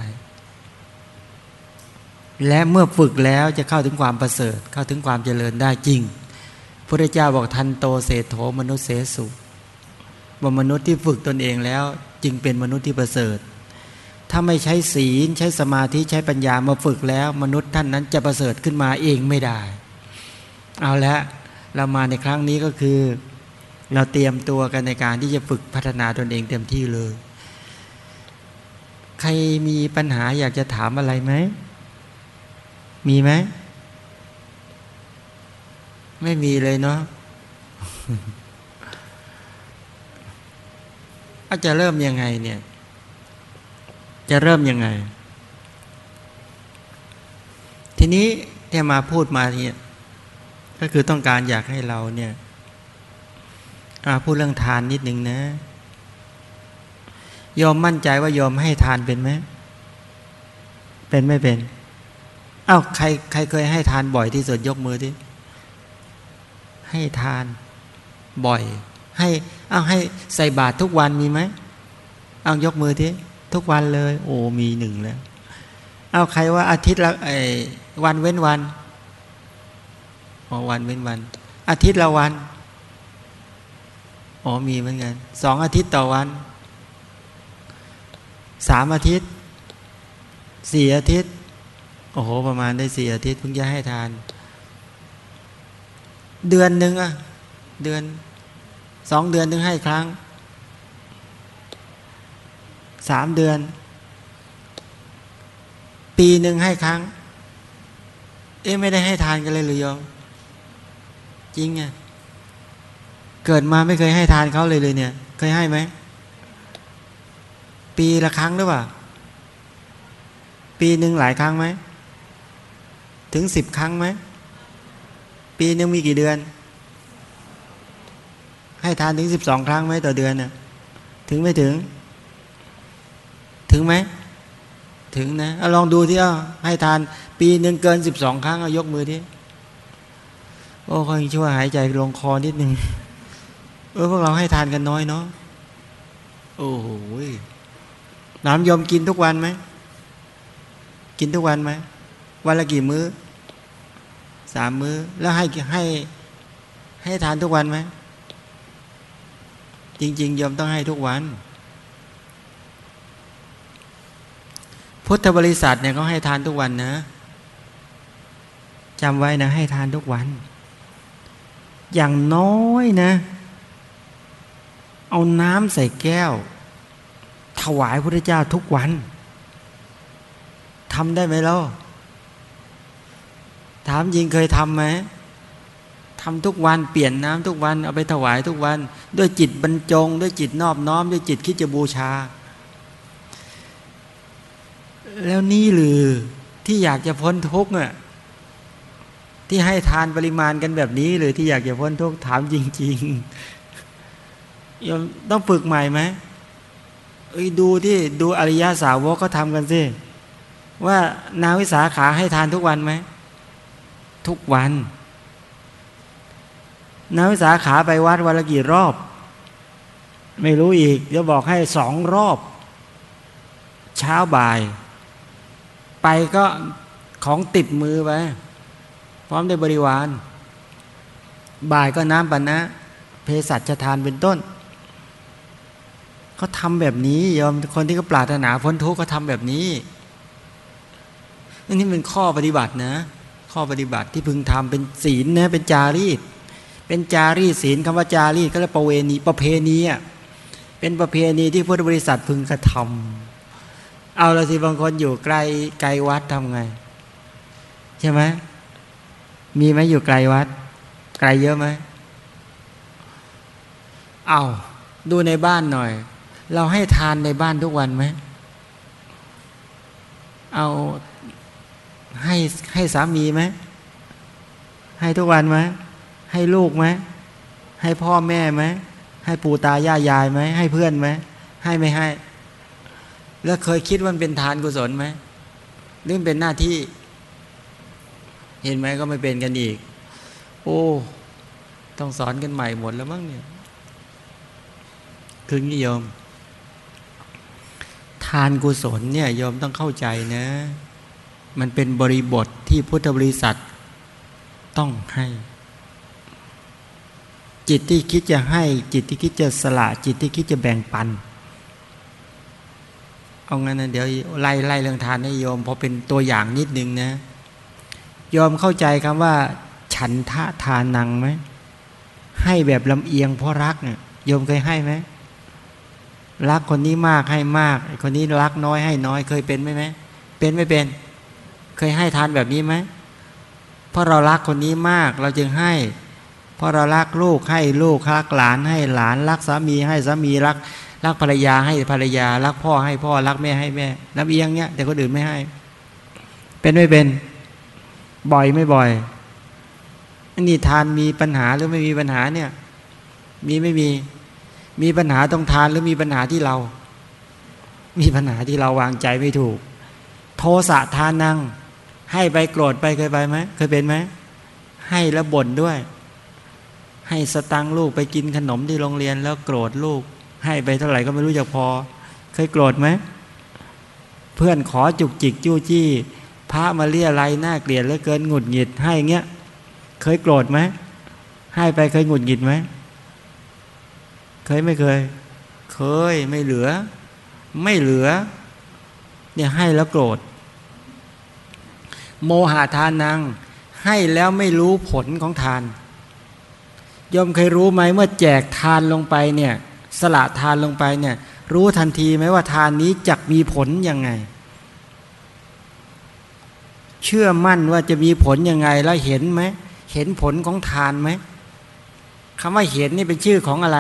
และเมื่อฝึกแล้วจะเข้าถึงความประเสริฐ เข้าถึงความเจริญได้จริง พระเจ้าบอกทันโตเศโธมนุษย์เสสุว่ามนุษย์ที่ฝึกตนเองแล้ว จึงเป็นมนุษย์ที่ประเสริฐ ถ้าไม่ใช้ศีลใช้สมาธิใช้ปัญญามาฝึกแล้ว มนุษย์ท่านนั้นจะประเสริฐขึ้นมาเองไม่ได้ เอาละเรามาในครั้งนี้ก็คือ เราเตรียมตัวกันในการที่จะฝึกพัฒนาตนเองเต็มที่เลย ใครมีปัญหาอยากจะถามอะไรไหมมีไหม ไม่มีเลยเนาะอาจะเริ่มยังไงเนี่ย จะเริ่มยังไง ทีนี้ที่มาพูดมาเนี่ยก็คือต้องการอยากให้เราเนี่ยพูดเรื่องทานนิดนึงนะ ยอมมั่นใจว่ายอมให้ทานเป็นไหม เป็นไม่เป็น เอา้าใครใครเคยให้ทานบ่อยที่สุดยกมือที่ ให้ทานบ่อย ให้เอาให้ใส่บาตรทุกวันมีไหมเอายกมือทีทุกวันเลย โอ้มีหนึ่งแล้ว เอาใครว่าอาทิตย์ละไอ้วันเว้นวันอ๋อวันเว้นวัน อาทิตย์ละวันอ๋อมีเหมือนกันสองอาทิตย์ต่อวันสามอาทิตย์สี่อาทิตย์โอ้โหประมาณได้สี่อาทิตย์เพิ่งจะให้ทาน เดือนหนึ่งอะเดือนสองเดือนถึงให้ครั้งสามเดือน ปีหนึ่งให้ครั้ง เอ๊ะไม่ได้ให้ทานกันเลยหรือยอมจริงไงเกิดมาไม่เคยให้ทานเขาเลยเลยเนี่ย เคยให้ไหม ปีละครั้งหรือเปล่า ปีหนึ่งหลายครั้งไหม ถึงสิบครั้งไหม ปีนึงมีกี่เดือน ให้ทานถึงสิบสองครั้งไหมต่อเดือนน่ะถึงไม่ถึง ถึงไหม ถึงนะอลองดูที่เอาให้ทาน ปีหนึ่งเกินสิบสองครั้งเอายกมือที่โอ้ค่อยช่วยหายใจลงคอนิดนึงเออพวกเราให้ทานกันน้อยเนาะโอ้โหน้ำยอมกินทุกวันไหมกินทุกวันไหมวันละกี่มื้อ สามมื้อ แล้วให้ให้ให้ทานทุกวันไหมจริงๆยอมต้องให้ทุกวัน พุทธบริษัทเนี่ยเขาให้ทานทุกวันนะจำไว้นะ ให้ทานทุกวัน อย่างน้อยนะ เอาน้ำใส่แก้ว ถวายพระเจ้าทุกวันทำได้ไหมล่ะ ถามยิงเคยทำไหมทำทุกวันเปลี่ยนน้ำทุกวันเอาไปถวายทุกวัน ด้วยจิตบรรจง ด้วยจิตนอบน้อม ด้วยจิตคิดจะบูชา แล้วนี่หรือที่อยากจะพ้นทุกข์อะที่ให้ทานปริมาณกันแบบนี้ หรือที่อยากจะพ้นทุกข์ถามจริงๆยมต้องฝึกใหม่ไหมเอ้ยดูที่ดูอริยาสาวกก็ทำกันสิว่านาวิสาขาให้ทานทุกวันไหม ทุกวันนาวิสาขาไปวัดวันละกี่รอบ ไม่รู้อีกจะบอกให้สองรอบ เช้าบ่าย ไปก็ของติดมือไปพร้อมด้วยบริวาร บ่ายก็น้ำปันนะเภสัชทานเป็นต้นเขาทำแบบนี้ยอมคนที่เขาปรารถนาพ้นทุกข์เขาทำแบบนี้นนี้เป็นข้อปฏิบัตินะ ข้อปฏิบัติที่พึงทำเป็นศีลนะเป็นจารีต เป็นจารีตศีลคำว่าจารีตก็เรียกประเวณีประเพณีอะเป็นประเพณีที่พุทธบริษัทพึงกระทำเอาละสิบางคนอยู่ไกลไกลวัดทำไง ใช่ไหมมีไหมอยู่ไกลวัด ไกลเยอะไหมเอาดูในบ้านหน่อย เราให้ทานในบ้านทุกวันไหมเอา ให้ให้สามีไหมให้ทุกวันไหมให้ลูกไหมให้พ่อแม่ไหมให้ปู่ตายายยายไหมให้เพื่อนไหมให้ไม่ให้ แล้วเคยคิดว่าเป็นทานกุศลไหมหรือเป็นหน้าที่ เห็นไหมก็ไม่เป็นกันอีก โอ้ต้องสอนกันใหม่หมดแล้วมั้งเนี่ยคือนิยม ทานกุศลเนี่ยยอมต้องเข้าใจนะ มันเป็นบริบทที่พุทธบริษัทต้องให้ จิตที่คิดจะให้จิตที่คิดจะสละจิตที่คิดจะแบ่งปัน เอางั้นนะเดี๋ยวไล่ไล่เรื่องทานให้โยมพอเป็นตัวอย่างนิดนึงนะยอมเข้าใจคำว่า ฉันทะทานังไหมให้แบบลำเอียงเพราะรักเนี่ยโยมเคยให้ไหมรักคนนี้มากให้มาก คนนี้รักน้อยให้น้อยเคยเป็นไหมไหมเป็นไม่เป็น เคยให้ทานแบบนี้ไหมเพราะเรารักคนนี้มากเราจึงให้ เพราะเรารักลูกให้ลูกรักหลานให้หลานรักสามีให้สามีรักรักภรรยาให้ภรรยา รักพ่อให้พ่อรักแม่ให้แม่น้ำเอียงเนี้ยแต่คนอื่นไม่ให้ เป็นไม่เป็น บ่อยไม่บ่อยอันนี้ทานมีปัญหาหรือไม่มีปัญหาเนี่ย มีไม่มี มีปัญหาต้องทานหรือมีปัญหาที่เรา มีปัญหาที่เราวางใจไม่ถูก โทสะทานัง ให้ไปโกรธไปเคยไปไหมเคยเป็นไหมให้แล้วบ่นด้วย ให้สตังลูกไปกินขนมที่โรงเรียนแล้วโกรธลูก ให้ไปเท่าไหร่ก็ไม่รู้จักพอ เคยโกรธไหมเพื่อนขอจุกจิกจู้จี้ พระมาเรียอะไรหน้าเกลียดแล้วเกินหงุดหงิดให้เงี้ย เคยโกรธไหมให้ไปเคยหงุดหงิดไหมเคยไม่เคย เคยไม่เหลือ ไม่เหลือ เนี่ยให้แล้วโกรธ โมหะทานัง ให้แล้วไม่รู้ผลของทานยมเคยรู้ไหมเมื่อแจกทานลงไปเนี่ยสละทานลงไปเนี่ยรู้ทันทีไหมว่าทานนี้จะมีผลยังไง เชื่อมั่นว่าจะมีผลยังไงแล้วเห็นไหมเห็นผลของทานไหมคำว่าเห็นนี่เป็นชื่อของอะไร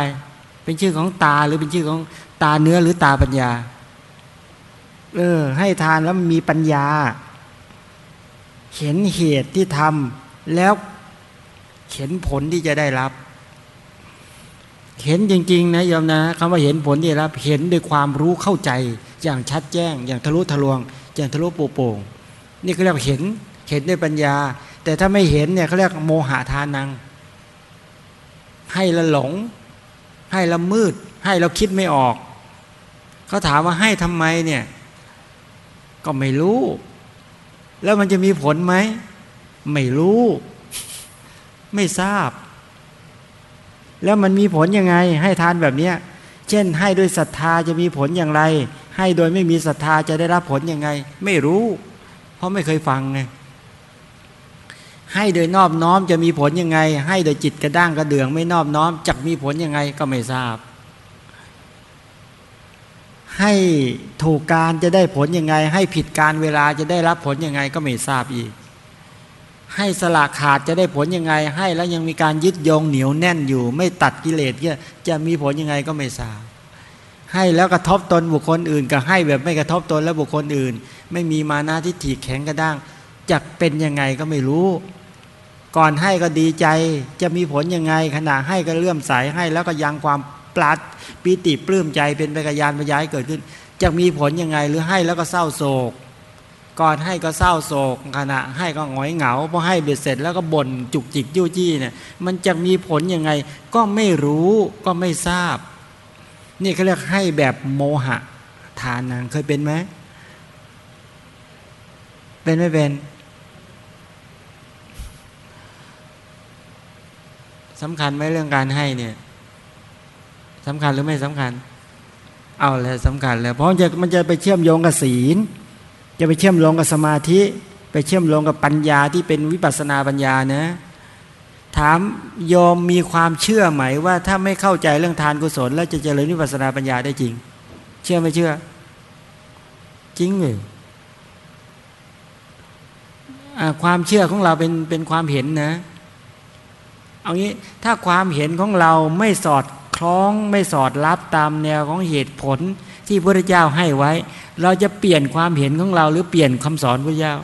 เป็นชื่อของตาหรือเป็นชื่อของตาเนื้อหรือตาปัญญา เออ ให้ทานแล้วมีปัญญา เห็นเหตุที่ทำแล้วเห็นผลที่จะได้รับ เห็นจริง ๆ นะโยมนะคำว่าเห็นผลที่รับ เห็นด้วยความรู้เข้าใจอย่างชัดแจ้ง อย่างทะลุทะลวง อย่างทะลุโปร่งนี่เขาเรียกเห็นเห็นด้วยปัญญา แต่ถ้าไม่เห็นเนี่ยเขาเรียกโมหะทานัง ให้ละหลง ให้ละมืด ให้เราคิดไม่ออกเขาถามว่าให้ทำไมเนี่ย ก็ไม่รู้ แล้วมันจะมีผลไหม ไม่รู้ ไม่ทราบ แล้วมันมีผลยังไง ให้ทานแบบเนี้ยเช่น ให้ด้วยศรัทธาจะมีผลอย่างไร ให้โดยไม่มีศรัทธาจะได้รับผลยังไง ไม่รู้ เพราะไม่เคยฟังไงให้โดยนอบน้อมจะมีผลยังไง ให้โดยจิตกระด้างกระเดืองไม่นอบน้อมจะมีผลยังไงก็ไม่ทราบ ให้ถูกการจะได้ผลยังไง ให้ผิดการเวลาจะได้รับผลยังไงก็ไม่ทราบอีก ให้สละขาดจะได้ผลยังไง ให้แล้วยังมีการยึดโยงเหนียวแน่นอยู่ ไม่ตัดกิเลสจะมีผลยังไงก็ไม่ทราบ ให้แล้วกระทบตนบุคคลอื่นกับให้แบบไม่กระทบตนและบุคคลอื่น ไม่มีมานาทิฏฐิแข็งกระด้างจะเป็นยังไงก็ไม่รู้ ก่อนให้ก็ดีใจจะมีผลยังไง ขณะให้ก็เลื่อมใสให้แล้วก็ยังความ ปลัดปีติปลื้มใจเป็นไปกยานพยายเกิดขึ้น จะมีผลยังไงหรือให้แล้วก็เศร้าโศกก่อนให้ก็เศร้าโศกขณะ ให้ก็หงอยเหงาพอให้เบ็ดเสร็จแล้วก็บ่นจุกจิกยู่จี้เนี่ยมันจะมีผลยังไง ก็ไม่รู้ก็ไม่ทราบ นี่เขาเรียกให้แบบโมหะ ทานนางเคยเป็นไหมเป็นไม่เป็นสำคัญไหมเรื่องการให้เนี่ย สำคัญหรือไม่สำคัญ เอาแล้วสำคัญแล้ว เพราะจะมันจะไปเชื่อมโยงกับศีล จะไปเชื่อมโยงกับสมาธิ ไปเชื่อมโยงกับปัญญาที่เป็นวิปัสนาปัญญานะ ถามโยมมีความเชื่อไหมว่าถ้าไม่เข้าใจเรื่องทานกุศล แล้วจะเจริญวิปัสนาปัญญาได้จริง เชื่อไม่เชื่อ จริงเลยความเชื่อของเราเป็นเป็นความเห็นนะ เอางี้ถ้าความเห็นของเราไม่สอด ล้องไม่สอดรับตามแนวของเหตุผลที่พระเจ้าให้ไว้ เราจะเปลี่ยนความเห็นของเรา หรือเปลี่ยนคำสอนพระเจ้า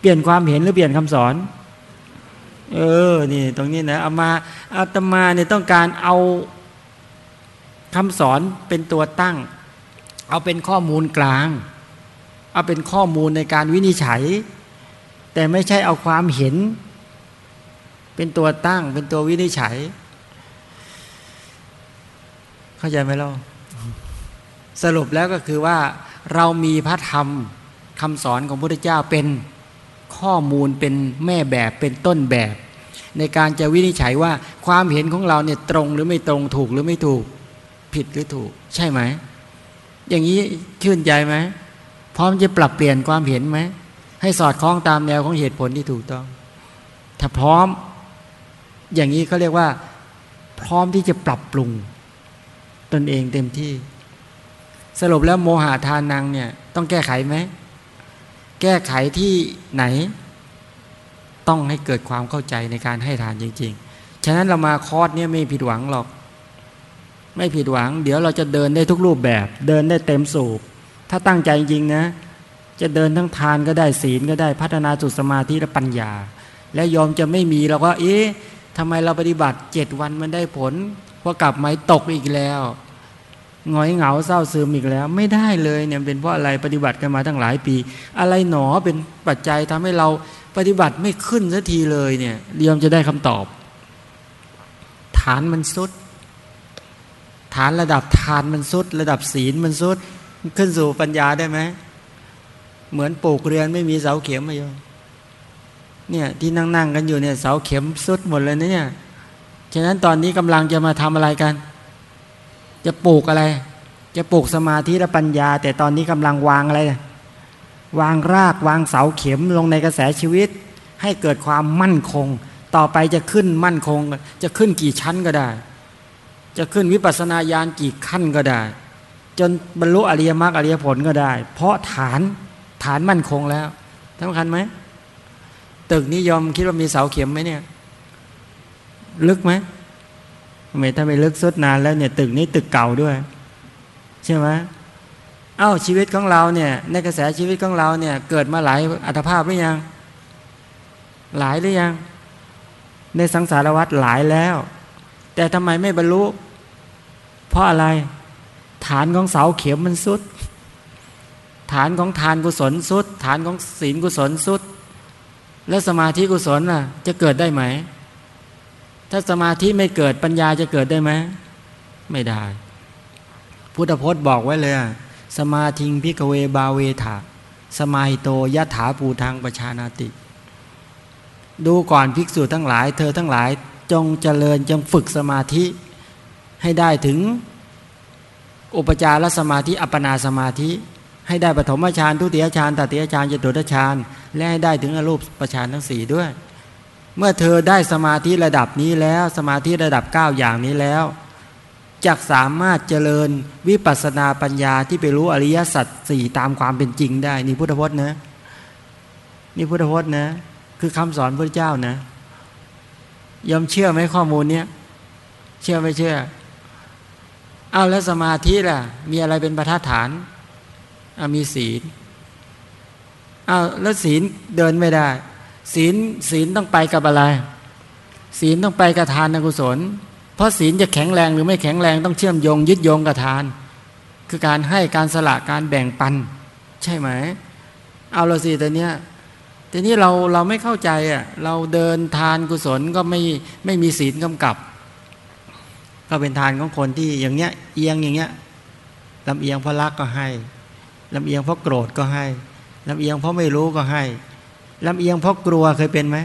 เปลี่ยนความเห็นหรือเปลี่ยนคำสอน เออ นี่ ตรงนี้นะเอามาอาตมาเนี่ยต้องการเอาคำสอนเป็นตัวตั้ง เอาเป็นข้อมูลกลาง เอาเป็นข้อมูลในการวินิจฉัย แต่ไม่ใช่เอาความเห็น เป็นตัวตั้ง เป็นตัววินิจฉัย เข้าใจไหมเราสรุปแล้วก็คือว่า เรามีพระธรรมคำสอนของพระพุทธเจ้าเป็นข้อมูลเป็นแม่แบบเป็นต้นแบบ ในการจะวินิจฉัยว่าความเห็นของเราเนี่ยตรงหรือไม่ตรงถูกหรือไม่ถูกผิดหรือถูก ใช่ไหม อย่างนี้ชื่นใจไหมพร้อมจะปรับเปลี่ยนความเห็นไหมให้สอดคล้องตามแนวของเหตุผลที่ถูกต้อง ถ้าพร้อม อย่างนี้เขาเรียกว่า พร้อมที่จะปรับปรุง ตนเองเต็มที่ สรุปแล้วโมหะทานังเนี่ยต้องแก้ไขไหม แก้ไขที่ไหน ต้องให้เกิดความเข้าใจในการให้ทานจริง ๆ ฉะนั้นเรามาคอร์สเนี่ยไม่ผิดหวังหรอก ไม่ผิดหวัง เดี๋ยวเราจะเดินได้ทุกรูปแบบ เดินได้เต็มสูบ ถ้าตั้งใจจริงนะ จะเดินทั้งทานก็ได้ศีลก็ได้พัฒนาจุดสมาธิและปัญญา และยอมจะไม่มีเราก็เอ๊ะทำไมเราปฏิบัติเจ็ดวันมันได้ผล พอกลับมาตกอีกแล้วหงอยเหงาเศร้าซึมอีกแล้ว ไม่ได้เลยเนี่ยเป็นเพราะอะไรปฏิบัติกันมาตั้งหลายปี อะไรหนอเป็นปัจจัยทำให้เราปฏิบัติไม่ขึ้นสักทีเลยเนี่ยเรียมจะได้คำตอบ ฐานมันสุด ฐานระดับทานมันสุด ระดับศีลมันสุด ขึ้นสู่ปัญญาได้ไหมเหมือนปลูกเรือนไม่มีเสาเข็มมาโยเนี่ยที่นั่งนั่งกันอยู่เนี่ยเสาเข็มสุดหมดเลยนะเนี่ย ฉะนั้นตอนนี้กำลังจะมาทำอะไรกัน จะปลูกอะไร จะปลูกสมาธิและปัญญา แต่ตอนนี้กำลังวางอะไร วางรากวางเสาเข็มลงในกระแสชีวิต ให้เกิดความมั่นคง ต่อไปจะขึ้นมั่นคง จะขึ้นกี่ชั้นก็ได้ จะขึ้นวิปัสสนาญาณกี่ขั้นก็ได้ จนบรรลุอริยมรรคอริยผลก็ได้ เพราะฐานฐานมั่นคงแล้วสำคัญไหมตึกนี้ยอมคิดว่ามีเสาเข็มไหมเนี่ย ลึกไหมไม่ถ้าไม่ลึกสุดนานแล้วเนี่ยตึกนี้ตึกเก่าด้วย ใช่ไหมเอ้าชีวิตของเราเนี่ย ในกระแสชีวิตของเราเนี่ย เกิดมาหลายอัตภาพหรือยัง หลายหรือยัง ในสังสารวัฏหลายแล้ว แต่ทำไมไม่บรรลุ เพราะอะไร ฐานของเสาเข็มมันสุด ฐานของทานกุศลสุด ฐานของศีลกุศลสุด แล้วสมาธิกุศลน่ะ จะเกิดได้ไหม ถ้าสมาธิไม่เกิดปัญญาจะเกิดได้ไหมไม่ได้ พุทธพจน์บอกไว้เลยสมาธิงพิกเวบาเวถาสมาหิโตยะถาปูทางประชานาติ ดูก่อนภิกษุทั้งหลาย เธอทั้งหลายจงเจริญจงฝึกสมาธิให้ได้ถึง อุปจารสมาธิ อัปปนาสมาธิ ให้ได้ปฐมฌานทุติยฌานตติยฌานจตุตฌานและให้ได้ถึงอรูปฌานทั้งสี่ด้วย เมื่อเธอได้สมาธิระดับนี้แล้วสมาธิระดับ 9 อย่างนี้แล้วจะสามารถเจริญวิปัสนาปัญญาที่ไปรู้อริยสัจสี่ตามความเป็นจริงได้ นี่พุทธพจน์นะ นี่พุทธพจน์นะ คือคำสอนพระเจ้านะยอมเชื่อไหมข้อมูลเนี้ยเชื่อไม่เชื่อ เอาแล้วสมาธิล่ะ มีอะไรเป็นประธาฐานอามีศีลเอาแล้วศีลเดินไม่ได้ ศีลศีลต้องไปกับอะไร ศีลต้องไปกับทานกุศล เพราะศีลจะแข็งแรงหรือไม่แข็งแรงต้องเชื่อมโยงยึดโยงกับทาน คือการให้การสละการแบ่งปัน ใช่ไหม เอาเราสิแต่เนี้ยทีนี้เราเราไม่เข้าใจอะเราเดินทานกุศลก็ไม่ไม่มีศีลกำกับ ก็เป็นทานของคนที่อย่างเนี้ยเอียงอย่างเงี้ยลำเอียงเพราะรักก็ให้ลำเอียงเพราะโกรธก็ให้ลำเอียงเพราะไม่รู้ก็ให้ ลำเอียงเพราะกลัวเคยเป็นไหม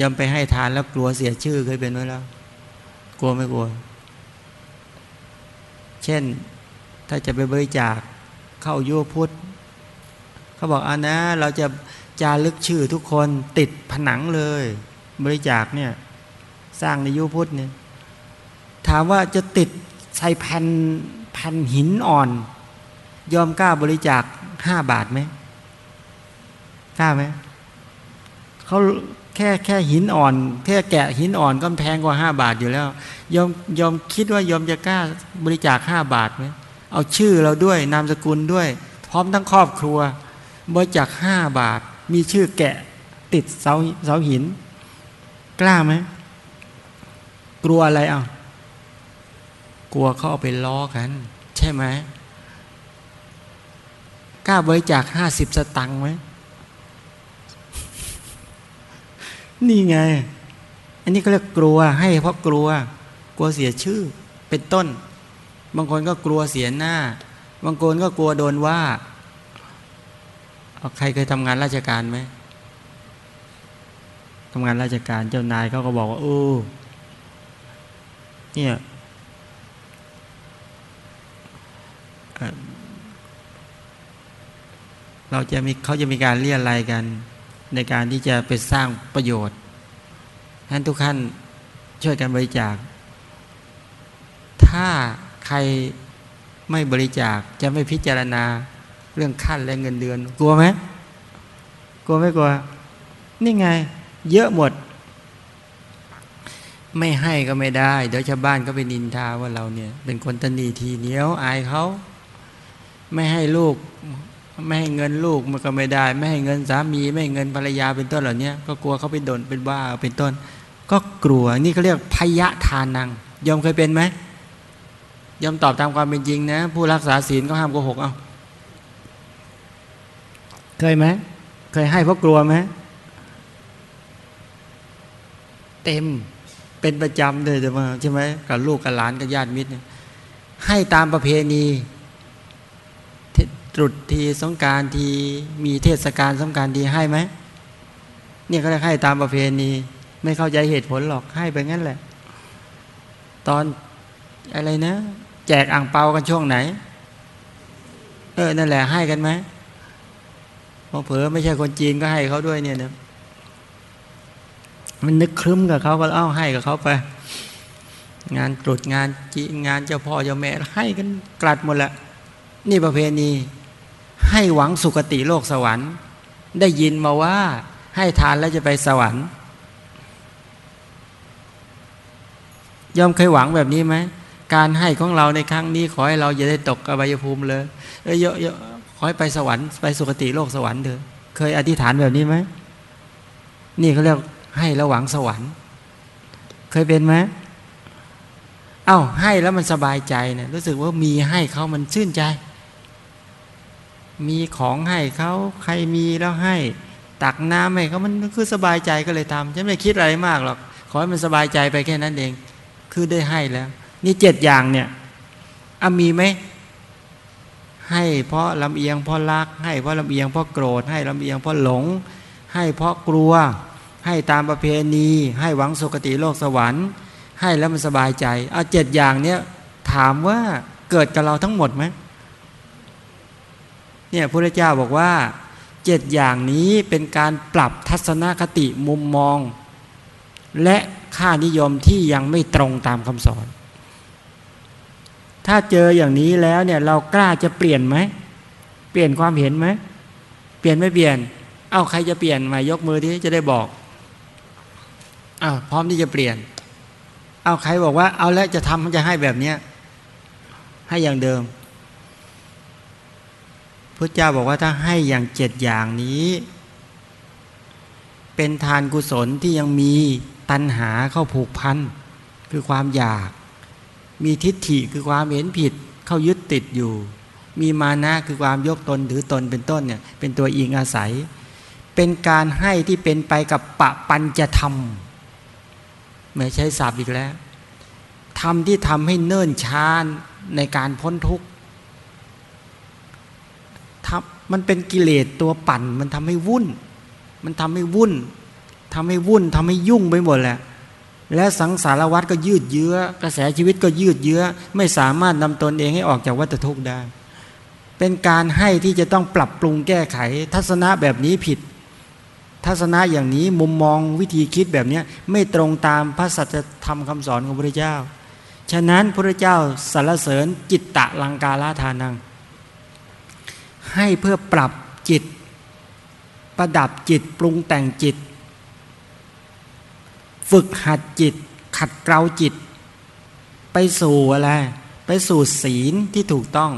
ยอมไปให้ทานแล้วกลัวเสียชื่อเคยเป็นไหมแล้ว กลัวไม่กลัว เช่นถ้าจะไปบริจาคเข้ายุพุทธเขาบอกอ่านะ เราจะจารึกชื่อทุกคนติดผนังเลย บริจาคเนี่ย สร้างในยุพุทธเนี่ยถามว่าจะติดใส่แผ่นแผ่นหินอ่อน ยอมกล้าบริจาคห้าบาทไหม กล้าไหมเขาแค่แค่หินอ่อนแค่แกะหินอ่อนก็แพงกว่าห้าบาทอยู่แล้วยอมยอมคิดว่ายอมจะกล้าบริจาคห้าบาทไหมเอาชื่อเราด้วยนามสกุลด้วย พร้อมทั้งครอบครัว บริจาคห้าบาท มีชื่อแกะติดเสาเสาหิน กล้าไหมกลัวอะไรอะกลัวเขาเอาไปล้อกัน ใช่ไหมกล้าบริจาคห้าสิบสตังค์ไหม นี่ไง อันนี้ก็เรียกกลัวให้เพราะกลัว กลัวเสียชื่อ เป็นต้น บางคนก็กลัวเสียหน้า บางคนก็กลัวโดนว่าใครเคยทำงานราชการไหมทำงานราชการเจ้านายเขาก็บอกว่าโอ้เนี่ยเราจะมีเขาจะมีการเรียอะไรกัน ในการที่จะไปสร้างประโยชน์ท่านทุกท่านช่วยกันบริจาค ถ้าใครไม่บริจาคจะไม่พิจารณาเรื่องขั้นและเงินเดือน กลัวไหมกลัวไม่กลัว นี่ไง เยอะหมด ไม่ให้ก็ไม่ได้ เดี๋ยวชาวบ้านก็ไปนินทาว่าเราเนี่ย เป็นคนตนีทีเหนียวอายเขา ไม่ให้ลูก ไม่ให้เงินลูกมันก็ไม่ได้ ไม่ให้เงินสามีไม่ให้เงินภรรยาเป็นต้นเหล่านี้ก็กลัวเขาเป็นโดนเป็นบ้าเป็นต้น ก็กลัวนี่เขาเรียกพยะทานังยอมเคยเป็นไหมยอมตอบตามความเป็นจริงนะ ผู้รักษาศีลก็ห้ามโกหกเอาเคยไหมเคยให้เพราะกลัวไหมเต็มเป็นประจำเลยใช่ไหมใช่ไหมกับลูกกับหลานกับญาติมิตรให้ตามประเพณี ตรุษทีสงการทีมีเทศกาลสงการทีให้ไหมเนี่ยเขาเรียกให้ตามประเพณี ไม่เข้าใจเหตุผลหรอกให้ไปงั้นแหละ ตอนอะไรนะ แจกอ่างเปากันช่วงไหน เออนั่นแหละให้กันไหมพอเผลอไม่ใช่คนจีนก็ให้เขาด้วยเนี่ยนะมันนึกครึ้มกับเขาก็เอ้าให้กับเขาไป งานตรุษงานจีงานเจ้าพ่อเจ้าแม่ให้กันกลัดหมดละนี่ประเพณี ให้หวังสุคติโลกสวรรค์ ได้ยินมาว่าให้ทานแล้วจะไปสวรรค์ยอมเคยหวังแบบนี้ไหมการให้ของเราในครั้งนี้ขอให้เราอย่าได้ตกอบายภูมิเลยเยอะๆขอให้ไปสวรรค์ไปสุคติโลกสวรรค์เถอะเคยอธิษฐานแบบนี้ไหมนี่เขาเรียกให้ระหวังสวรรค์ เคยเป็นไหมเอ้าให้แล้วมันสบายใจเนี่ยรู้สึกว่ามีให้เขามันชื่นใจ มีของให้เขาใครมีแล้วให้ ตักน้ำให้เขามันคือสบายใจก็เลยทำฉันไม่คิดอะไรมากหรอกขอให้มันสบายใจไปแค่นั้นเอง คือได้ให้แล้ว นี่เจ็ดอย่างเนี่ยอามีไหมให้เพราะลำเอียงเพราะรัก ให้เพราะลำเอียงเพราะโกรธให้ลำเอียงเพราะหลง ให้เพราะกลัว ให้ตามประเพณี ให้หวังสุคติโลกสวรรค์ ให้แล้วมันสบายใจเอาเจ็ดอย่างเนี้ยถามว่าเกิดกับเราทั้งหมดไหม เนี่ยพระเจ้าบอกว่าเจ็ดอย่างนี้เป็นการปรับทัศนคติมุมมอง และค่านิยมที่ยังไม่ตรงตามคำสอน ถ้าเจออย่างนี้แล้วเนี่ยเรากล้าจะเปลี่ยนไหม เปลี่ยนความเห็นไหม เปลี่ยนไม่เปลี่ยน เอาใครจะเปลี่ยนมายกมือที่จะได้บอกอ้าวพร้อมที่จะเปลี่ยน เอาใครบอกว่า เอาแล้วจะทำมันจะให้แบบเนี้ยให้อย่างเดิม ระเจ้าบอกว่าถ้าให้อย่างเจ็ดอย่างนี้ เป็นทานกุศลที่ยังมีตัณหาเข้าผูกพันคือความอยาก มีทิฏฐิคือความเห็นผิดเข้ายึดติดอยู่ มีมานะคือความยกตนถือตนเป็นต้นเนี่ยเป็นตัวอิงอาศัย เป็นการให้ที่เป็นไปกับปะปัญจะทำไม่ใช้ศัพท์อีกแล้วทำที่ทำให้เนิ่นช้าในการพ้นทุกข์ มันเป็นกิเลสตัวปั่น มันทำให้วุ่น มันทำให้วุ่นทำให้วุ่นทำให้ยุ่งไปหมดแหละ และสังสารวัฏก็ยืดเยื้อ กระแสชีวิตก็ยืดเยื้อ ไม่สามารถนำตนเองให้ออกจากวัฏทุกข์ได้ เป็นการให้ที่จะต้องปรับปรุงแก้ไข ทัศนะแบบนี้ผิด ทัศนะอย่างนี้มุมมองวิธีคิดแบบนี้ไม่ตรงตามพระสัจธรรมคำสอนของพระเจ้า ฉะนั้นพระเจ้าสรรเสริญจิตตะลังกาลาทานัง ให้เพื่อปรับจิต ประดับจิตปรุงแต่งจิต ฝึกหัดจิต ขัดเกลาจิต ไปสู่อะไร ไปสู่ศีลที่ถูกต้อง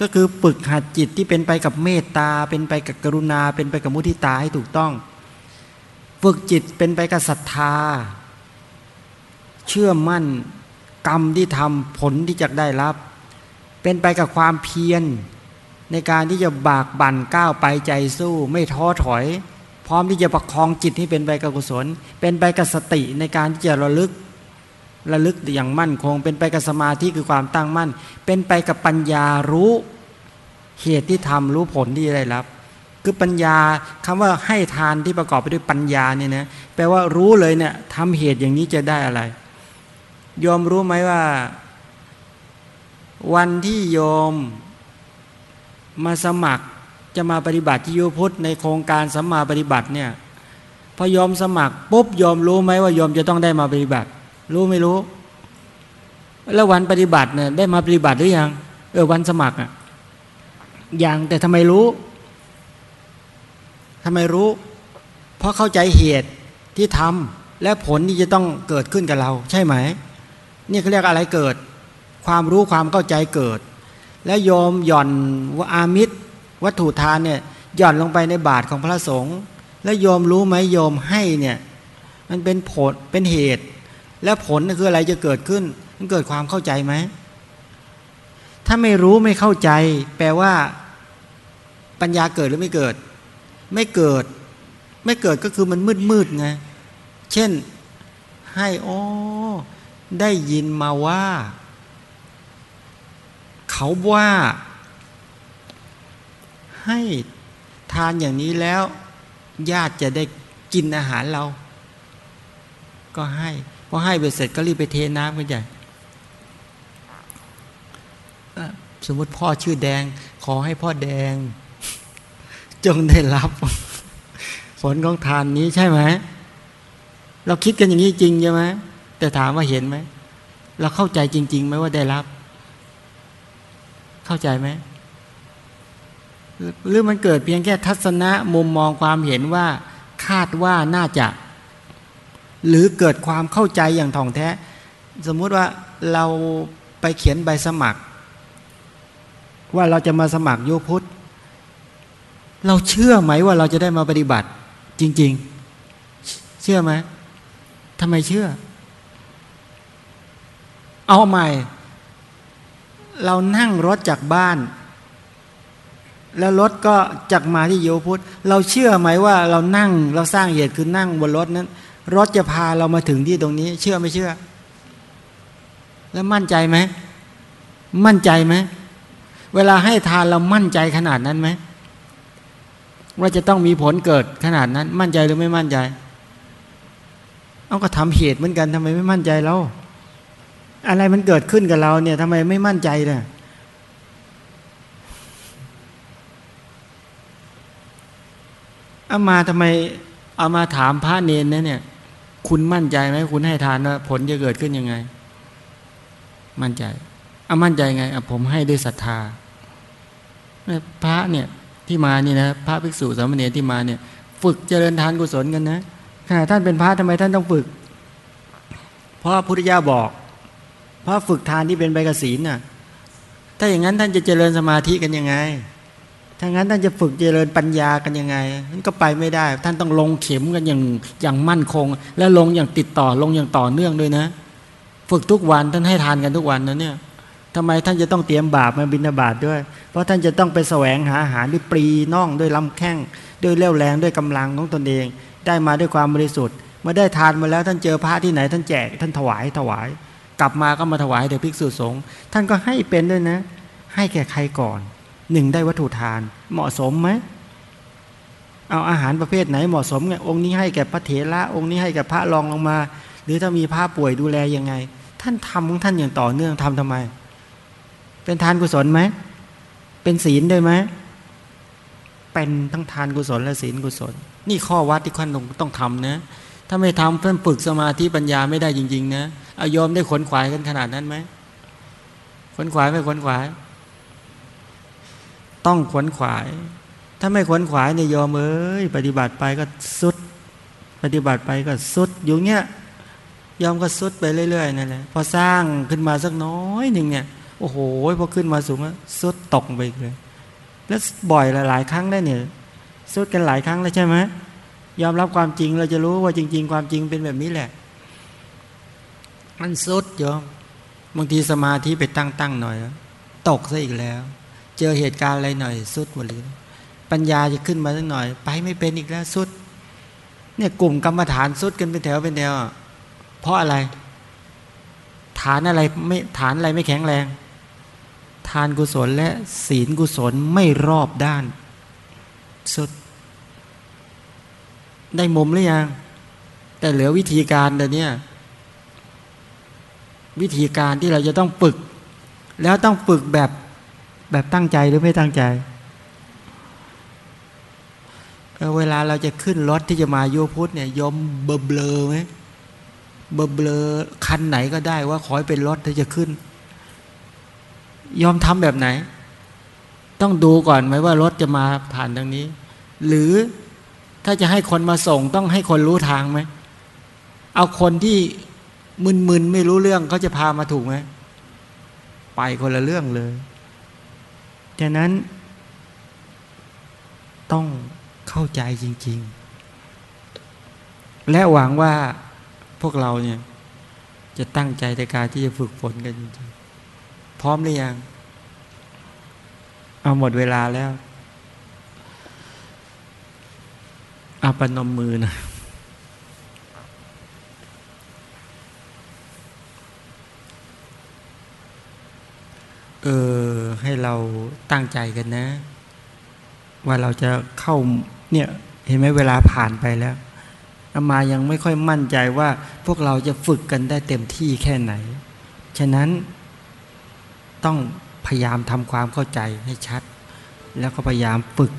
ก็คือฝึกหัดจิตที่เป็นไปกับเมตตา เป็นไปกับกรุณา เป็นไปกับมุทิตาให้ถูกต้อง ฝึกจิตเป็นไปกับศรัทธา เชื่อมั่นกรรมที่ทำผลที่จะได้รับ เป็นไปกับความเพียร ในการที่จะบากบั่นก้าวไปใจสู้ ไม่ท้อถอย พร้อมที่จะประคองจิตให้เป็นไปกับกุศล เป็นไปกับสติในการที่จะระลึกระลึกอย่างมั่นคง เป็นไปกับสมาธิคือความตั้งมั่น เป็นไปกับปัญญารู้เหตุที่ทำรู้ผลที่ได้รับ คือปัญญาคำว่าให้ทานที่ประกอบไปด้วยปัญญาเนี่ยนะแปลว่ารู้เลยเนี่ยทำเหตุอย่างนี้จะได้อะไรยอมรู้ไหมว่า วันที่โยม มาสมัครจะมาปฏิบัติที่ยุพุทธในโครงการสัมมาปฏิบัติเนี่ยพอยอมสมัครปุ๊บยอมรู้ไหมว่ายอมจะต้องได้มาปฏิบัติ รู้ไม่รู้ แล้ววันปฏิบัติเนี่ยได้มาปฏิบัติหรือยังเออวันสมัครอะยังแต่ทำไมรู้ทำไมรู้ เพราะเข้าใจเหตุที่ทำและผลที่จะต้องเกิดขึ้นกับเรา ใช่ไหม นี่เขาเรียกอะไรเกิด ความรู้ความเข้าใจเกิด แล้วโยมหย่อนว่าอามิตร วัตถุทานเนี่ยหย่อนลงไปในบาทของพระสงฆ์แล้วโยมรู้ไหมโยมให้เนี่ย มันเป็นผลเป็นเหตุ แล้วผลคืออะไรจะเกิดขึ้น มันเกิดความเข้าใจไหมถ้าไม่รู้ไม่เข้าใจ แปลว่า ปัญญาเกิดหรือไม่เกิด ไม่เกิด ไม่เกิดก็คือมันมืดมืดไงเช่นให้โอ้ได้ยินมาว่า เขาว่าให้ทานอย่างนี้แล้วญาติจะได้กินอาหารเรา ก็ให้พอให้ไปเสร็จก็รีบไปเทน้ำกันใหญ่สมมติพ่อชื่อแดง ขอให้พ่อแดง จงได้รับ ผลของทานนี้ใช่ไหมเราคิดกันอย่างนี้จริงใช่ไหมแต่ถามว่าเห็นไหมเราเข้าใจจริงๆไหมว่าได้รับ เข้าใจไหมหรือมันเกิดเพียงแค่ทัศนะมุมมองความเห็นว่า คาดว่าน่าจะ หรือเกิดความเข้าใจอย่างท่องแท้ สมมุติว่าเราไปเขียนใบสมัคร ว่าเราจะมาสมัครโยพุทธเราเชื่อไหมว่าเราจะได้มาปฏิบัติ จริง ๆ เชื่อไหมทำไมเชื่อ เอาใหม่ เรานั่งรถจากบ้าน แล้วรถก็จักมาที่โยพุทธเราเชื่อไหมว่าเรานั่งเราสร้างเหตุคือนั่งบนรถนั้น รถจะพาเรามาถึงที่ตรงนี้ เชื่อไม่เชื่อ แล้วมั่นใจไหมมั่นใจไหมเวลาให้ทานเรามั่นใจขนาดนั้นไหมว่าจะต้องมีผลเกิดขนาดนั้น มั่นใจหรือไม่มั่นใจ เอาก็ทำเหตุเหมือนกันทำไมไม่มั่นใจเรา อะไรมันเกิดขึ้นกับเราเนี่ยทำไมไม่มั่นใจเนี่ยเอามาทำไมเอามาถามพระเนนนะเนี่ย คุณมั่นใจไหมคุณให้ทานว่าผลจะเกิดขึ้นยังไง มั่นใจเอามั่นใจไงอผมให้ด้วยศรัทธาพระเนี่ยที่มานี่นะพระภิกษุสามเณรที่มาเนี่ย ฝึกเจริญทานกุศลกันนะขณะท่านเป็นพระทำไมท่านต้องฝึก เพราะพุทธิยาบอก เพราะฝึกทานที่เป็นใบกศีน่ะ ถ้าอย่างนั้นท่านจะเจริญสมาธิกันยังไง ถ้างั้นท่านจะฝึกเจริญปัญญากันยังไงนั่นก็ไปไม่ได้ ท่านต้องลงเข็มกันอย่างอย่างมั่นคง และลงอย่างติดต่อลงอย่างต่อเนื่องด้วยนะ ฝึกทุกวันท่านให้ทานกันทุกวันนะเนี่ยทำไมท่านจะต้องเตรียมบาปมาบินาบาตด้วย เพราะท่านจะต้องไปแสวงหาอาหารด้วยปรีน่องด้วยลำแข้งด้วยเลี้ยวแรงด้วยกำลังของตนเอง ได้มาด้วยความบริสุทธิ์เมื่อได้ทานมาแล้วท่านเจอพระที่ไหนท่านแจกท่านถวายถวาย กลับมาก็มาถวายแด่ภิกษุสงฆ์ท่านก็ให้เป็นด้วยนะ ให้แก่ใครก่อนหนึ่งได้วัตถุทานเหมาะสมไหมเอาอาหารประเภทไหนเหมาะสมไงองค์นี้ให้แก่พระเถระองค์นี้ให้แก่พระรองลงมา หรือถ้ามีพระป่วยดูแลยังไง ท่านทำของท่านอย่างต่อเนื่องทำทำไม เป็นทานกุศลไหมเป็นศีลด้วยไหมเป็นทั้งทานกุศลและศีลกุศล นี่ข้อวัดที่ท่านต้องทำนะ ถ้าไม่ทำเพื่อนฝึกสมาธิปัญญาไม่ได้จริง ๆ นะเอายอมได้ขนขวายกันขนาดนั้นไหมขนขวายไม่ขนขวาย ต้องขนขวาย ถ้าไม่ขนขวายเนี่ยยอมเอ้ยปฏิบัติไปก็สุด ปฏิบัติไปก็สุดอยู่เงี้ยยอมก็สุดไปเรื่อยๆนั่นแหละพอสร้างขึ้นมาสักน้อยหนึ่งเนี่ยโอ้โหพอขึ้นมาสูงแล้วสุดตกไปเลย แล้วบ่อยหลายครั้งได้เนี่ยสุดกันหลายครั้งแล้วใช่ไหม ยอมรับความจริงเราจะรู้ว่าจริง ๆ ความจริงเป็นแบบนี้แหละ มันสุดยอมบางทีสมาธิไปตั้งตั้งหน่อย ตกซะอีกแล้ว เจอเหตุการณ์อะไรหน่อย สุดหมดเลยปัญญาจะขึ้นมาสักหน่อย ไปไม่เป็นอีกแล้วสุด เนี่ยกลุ่มกรรมฐานสุดกันเป็นแถวเป็นแนวเพราะอะไร ฐานอะไรไม่ฐานอะไรไม่แข็งแรง ทานกุศลและศีลกุศลไม่รอบด้าน สุด ได้มุมหรือยัง แต่เหลือวิธีการเดี๋ยวนี้วิธีการที่เราจะต้องฝึก แล้วต้องฝึกแบบแบบตั้งใจหรือไม่ตั้งใจ เวลาเราจะขึ้นรถที่จะมาโยพุทธเนี่ยยมเบลเบลไหมเบลเบลคันไหนก็ได้ว่าขอให้เป็นรถที่จะขึ้น ยอมทำแบบไหน ต้องดูก่อนไหมว่ารถจะมาผ่านทางนี้ หรือ ถ้าจะให้คนมาส่งต้องให้คนรู้ทางไหม เอาคนที่มึนๆไม่รู้เรื่องเขาจะพามาถูกไหม ไปคนละเรื่องเลยฉะนั้น ต้องเข้าใจจริง ๆ และหวังว่าพวกเราเนี่ย จะตั้งใจในการที่จะฝึกฝนกันจริงพร้อมหรือยัง เอาหมดเวลาแล้ว อาปนมมือนะเออให้เราตั้งใจกันนะ ว่าเราจะเข้าเนี่ยเห็นไหมเวลาผ่านไปแล้วอามายังไม่ค่อยมั่นใจว่า พวกเราจะฝึกกันได้เต็มที่แค่ไหน ฉะนั้นต้องพยายามทำความเข้าใจให้ชัด แล้วก็พยายามฝึก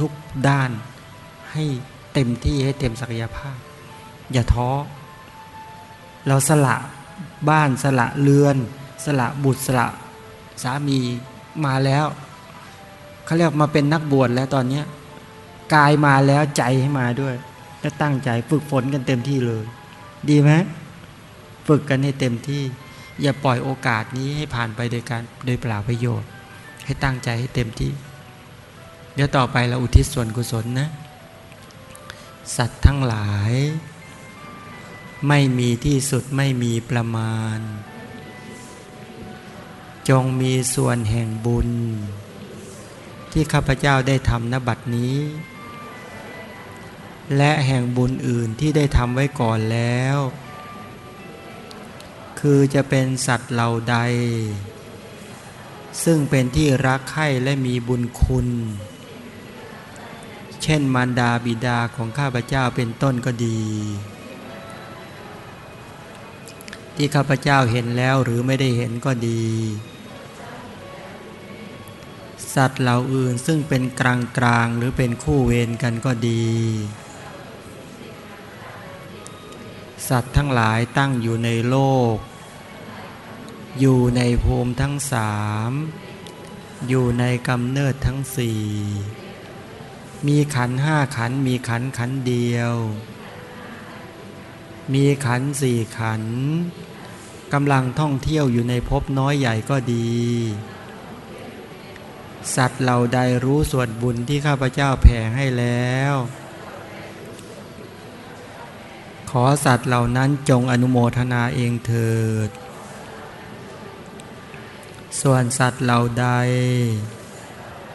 ทุกด้าน ให้เต็มที่ให้เต็มศักยภาพ อย่าท้อ เราสละบ้านสละเรือน สละบุตรสละสามีมาแล้วเขาเรียกมาเป็นนักบวชแล้วตอนนี้กายมาแล้วใจให้มาด้วยก็ตั้งใจฝึกฝนกันเต็มที่เลย ดีไหมฝึกกันให้เต็มที่ อย่าปล่อยโอกาสนี้ให้ผ่านไปโดยการโดยเปล่าประโยชน์ ให้ตั้งใจให้เต็มที่ เดี๋ยวต่อไปเราอุทิศส่วนกุศลนะ สัตว์ทั้งหลาย ไม่มีที่สุดไม่มีประมาณ จงมีส่วนแห่งบุญ ที่ข้าพเจ้าได้ทำนบัดนี้ และแห่งบุญอื่นที่ได้ทำไว้ก่อนแล้ว คือจะเป็นสัตว์เหล่าใด ซึ่งเป็นที่รักใคร่และมีบุญคุณ เช่น มารดาบิดาของข้าพเจ้าเป็นต้นก็ดี ที่ข้าพเจ้าเห็นแล้วหรือไม่ได้เห็นก็ดี สัตว์เหล่าอื่นซึ่งเป็นกลางกลางหรือเป็นคู่เวรกันก็ดี สัตว์ทั้งหลายตั้งอยู่ในโลก อยู่ในภูมิทั้งสามอยู่ในกำเนิดทั้งสี่ มีขันห้าขันมีขันขันเดียว มีขันสี่ขันกำลังท่องเที่ยวอยู่ในภพน้อยใหญ่ก็ดี สัตว์เหล่าใดรู้ส่วนบุญที่ข้าพเจ้าแผ่ให้แล้ว ขอสัตว์เหล่านั้นจงอนุโมทนาเองเถิด ส่วนสัตว์เหล่าใด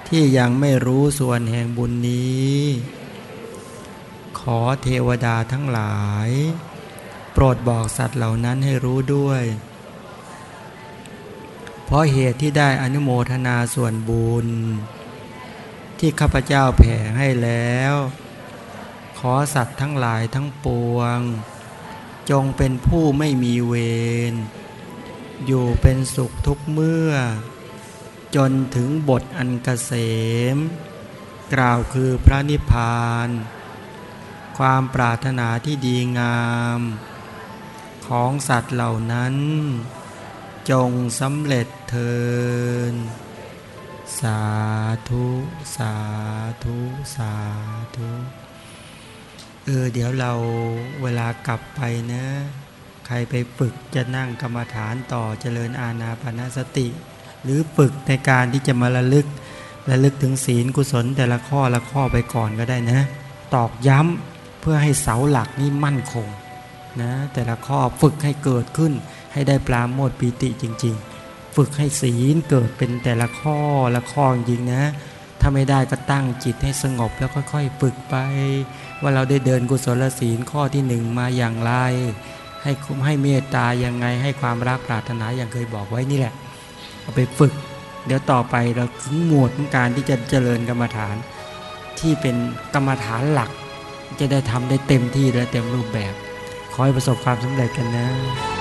ที่ยังไม่รู้ส่วนแห่งบุญนี้ ขอเทวดาทั้งหลาย โปรดบอกสัตว์เหล่านั้นให้รู้ด้วย เพราะเหตุที่ได้อนุโมทนาส่วนบุญ ที่ข้าพเจ้าแผ่ให้แล้ว ขอสัตว์ทั้งหลายทั้งปวง จงเป็นผู้ไม่มีเวรอยู่เป็นสุขทุกเมื่อ จนถึงบทอันกเกษม กล่าวคือพระนิพพาน ความปรารถนาที่ดีงาม ของสัตว์เหล่านั้น จงสำเร็จเทินสาธุ สาธุ สาธุเออเดี๋ยวเราเวลากลับไปนะ ใครไปฝึกจะนั่งกรรมฐานต่อเจริญอาณาปณสติ หรือฝึกในการที่จะมาระลึกระลึกถึงศีลกุศลแต่ละข้อละข้อไปก่อนก็ได้นะ ตอกย้ำเพื่อให้เสาหลักนี้มั่นคงนะแต่ละข้อฝึกให้เกิดขึ้น ให้ได้ปลาโมดปีติจริง ๆ ฝึกให้ศีลเกิดเป็นแต่ละข้อละข้อจริงนะถ้าไม่ได้ก็ตั้งจิตให้สงบแล้วค่อยๆฝึกไป ว่าเราได้เดินกุศลศีลข้อที่หนึ่งมาอย่างไร ให้คุ้มให้เมตตายังไงให้ความรักปรารถนาอย่างเคยบอกไว้นี่แหละ เอาไปฝึก เดี๋ยวต่อไปเราถึงหมวดของการที่จะเจริญกรรมฐาน ที่เป็นกรรมฐานหลัก จะได้ทำได้เต็มที่และเต็มรูปแบบ ขอให้ประสบความสำเร็จกันนะ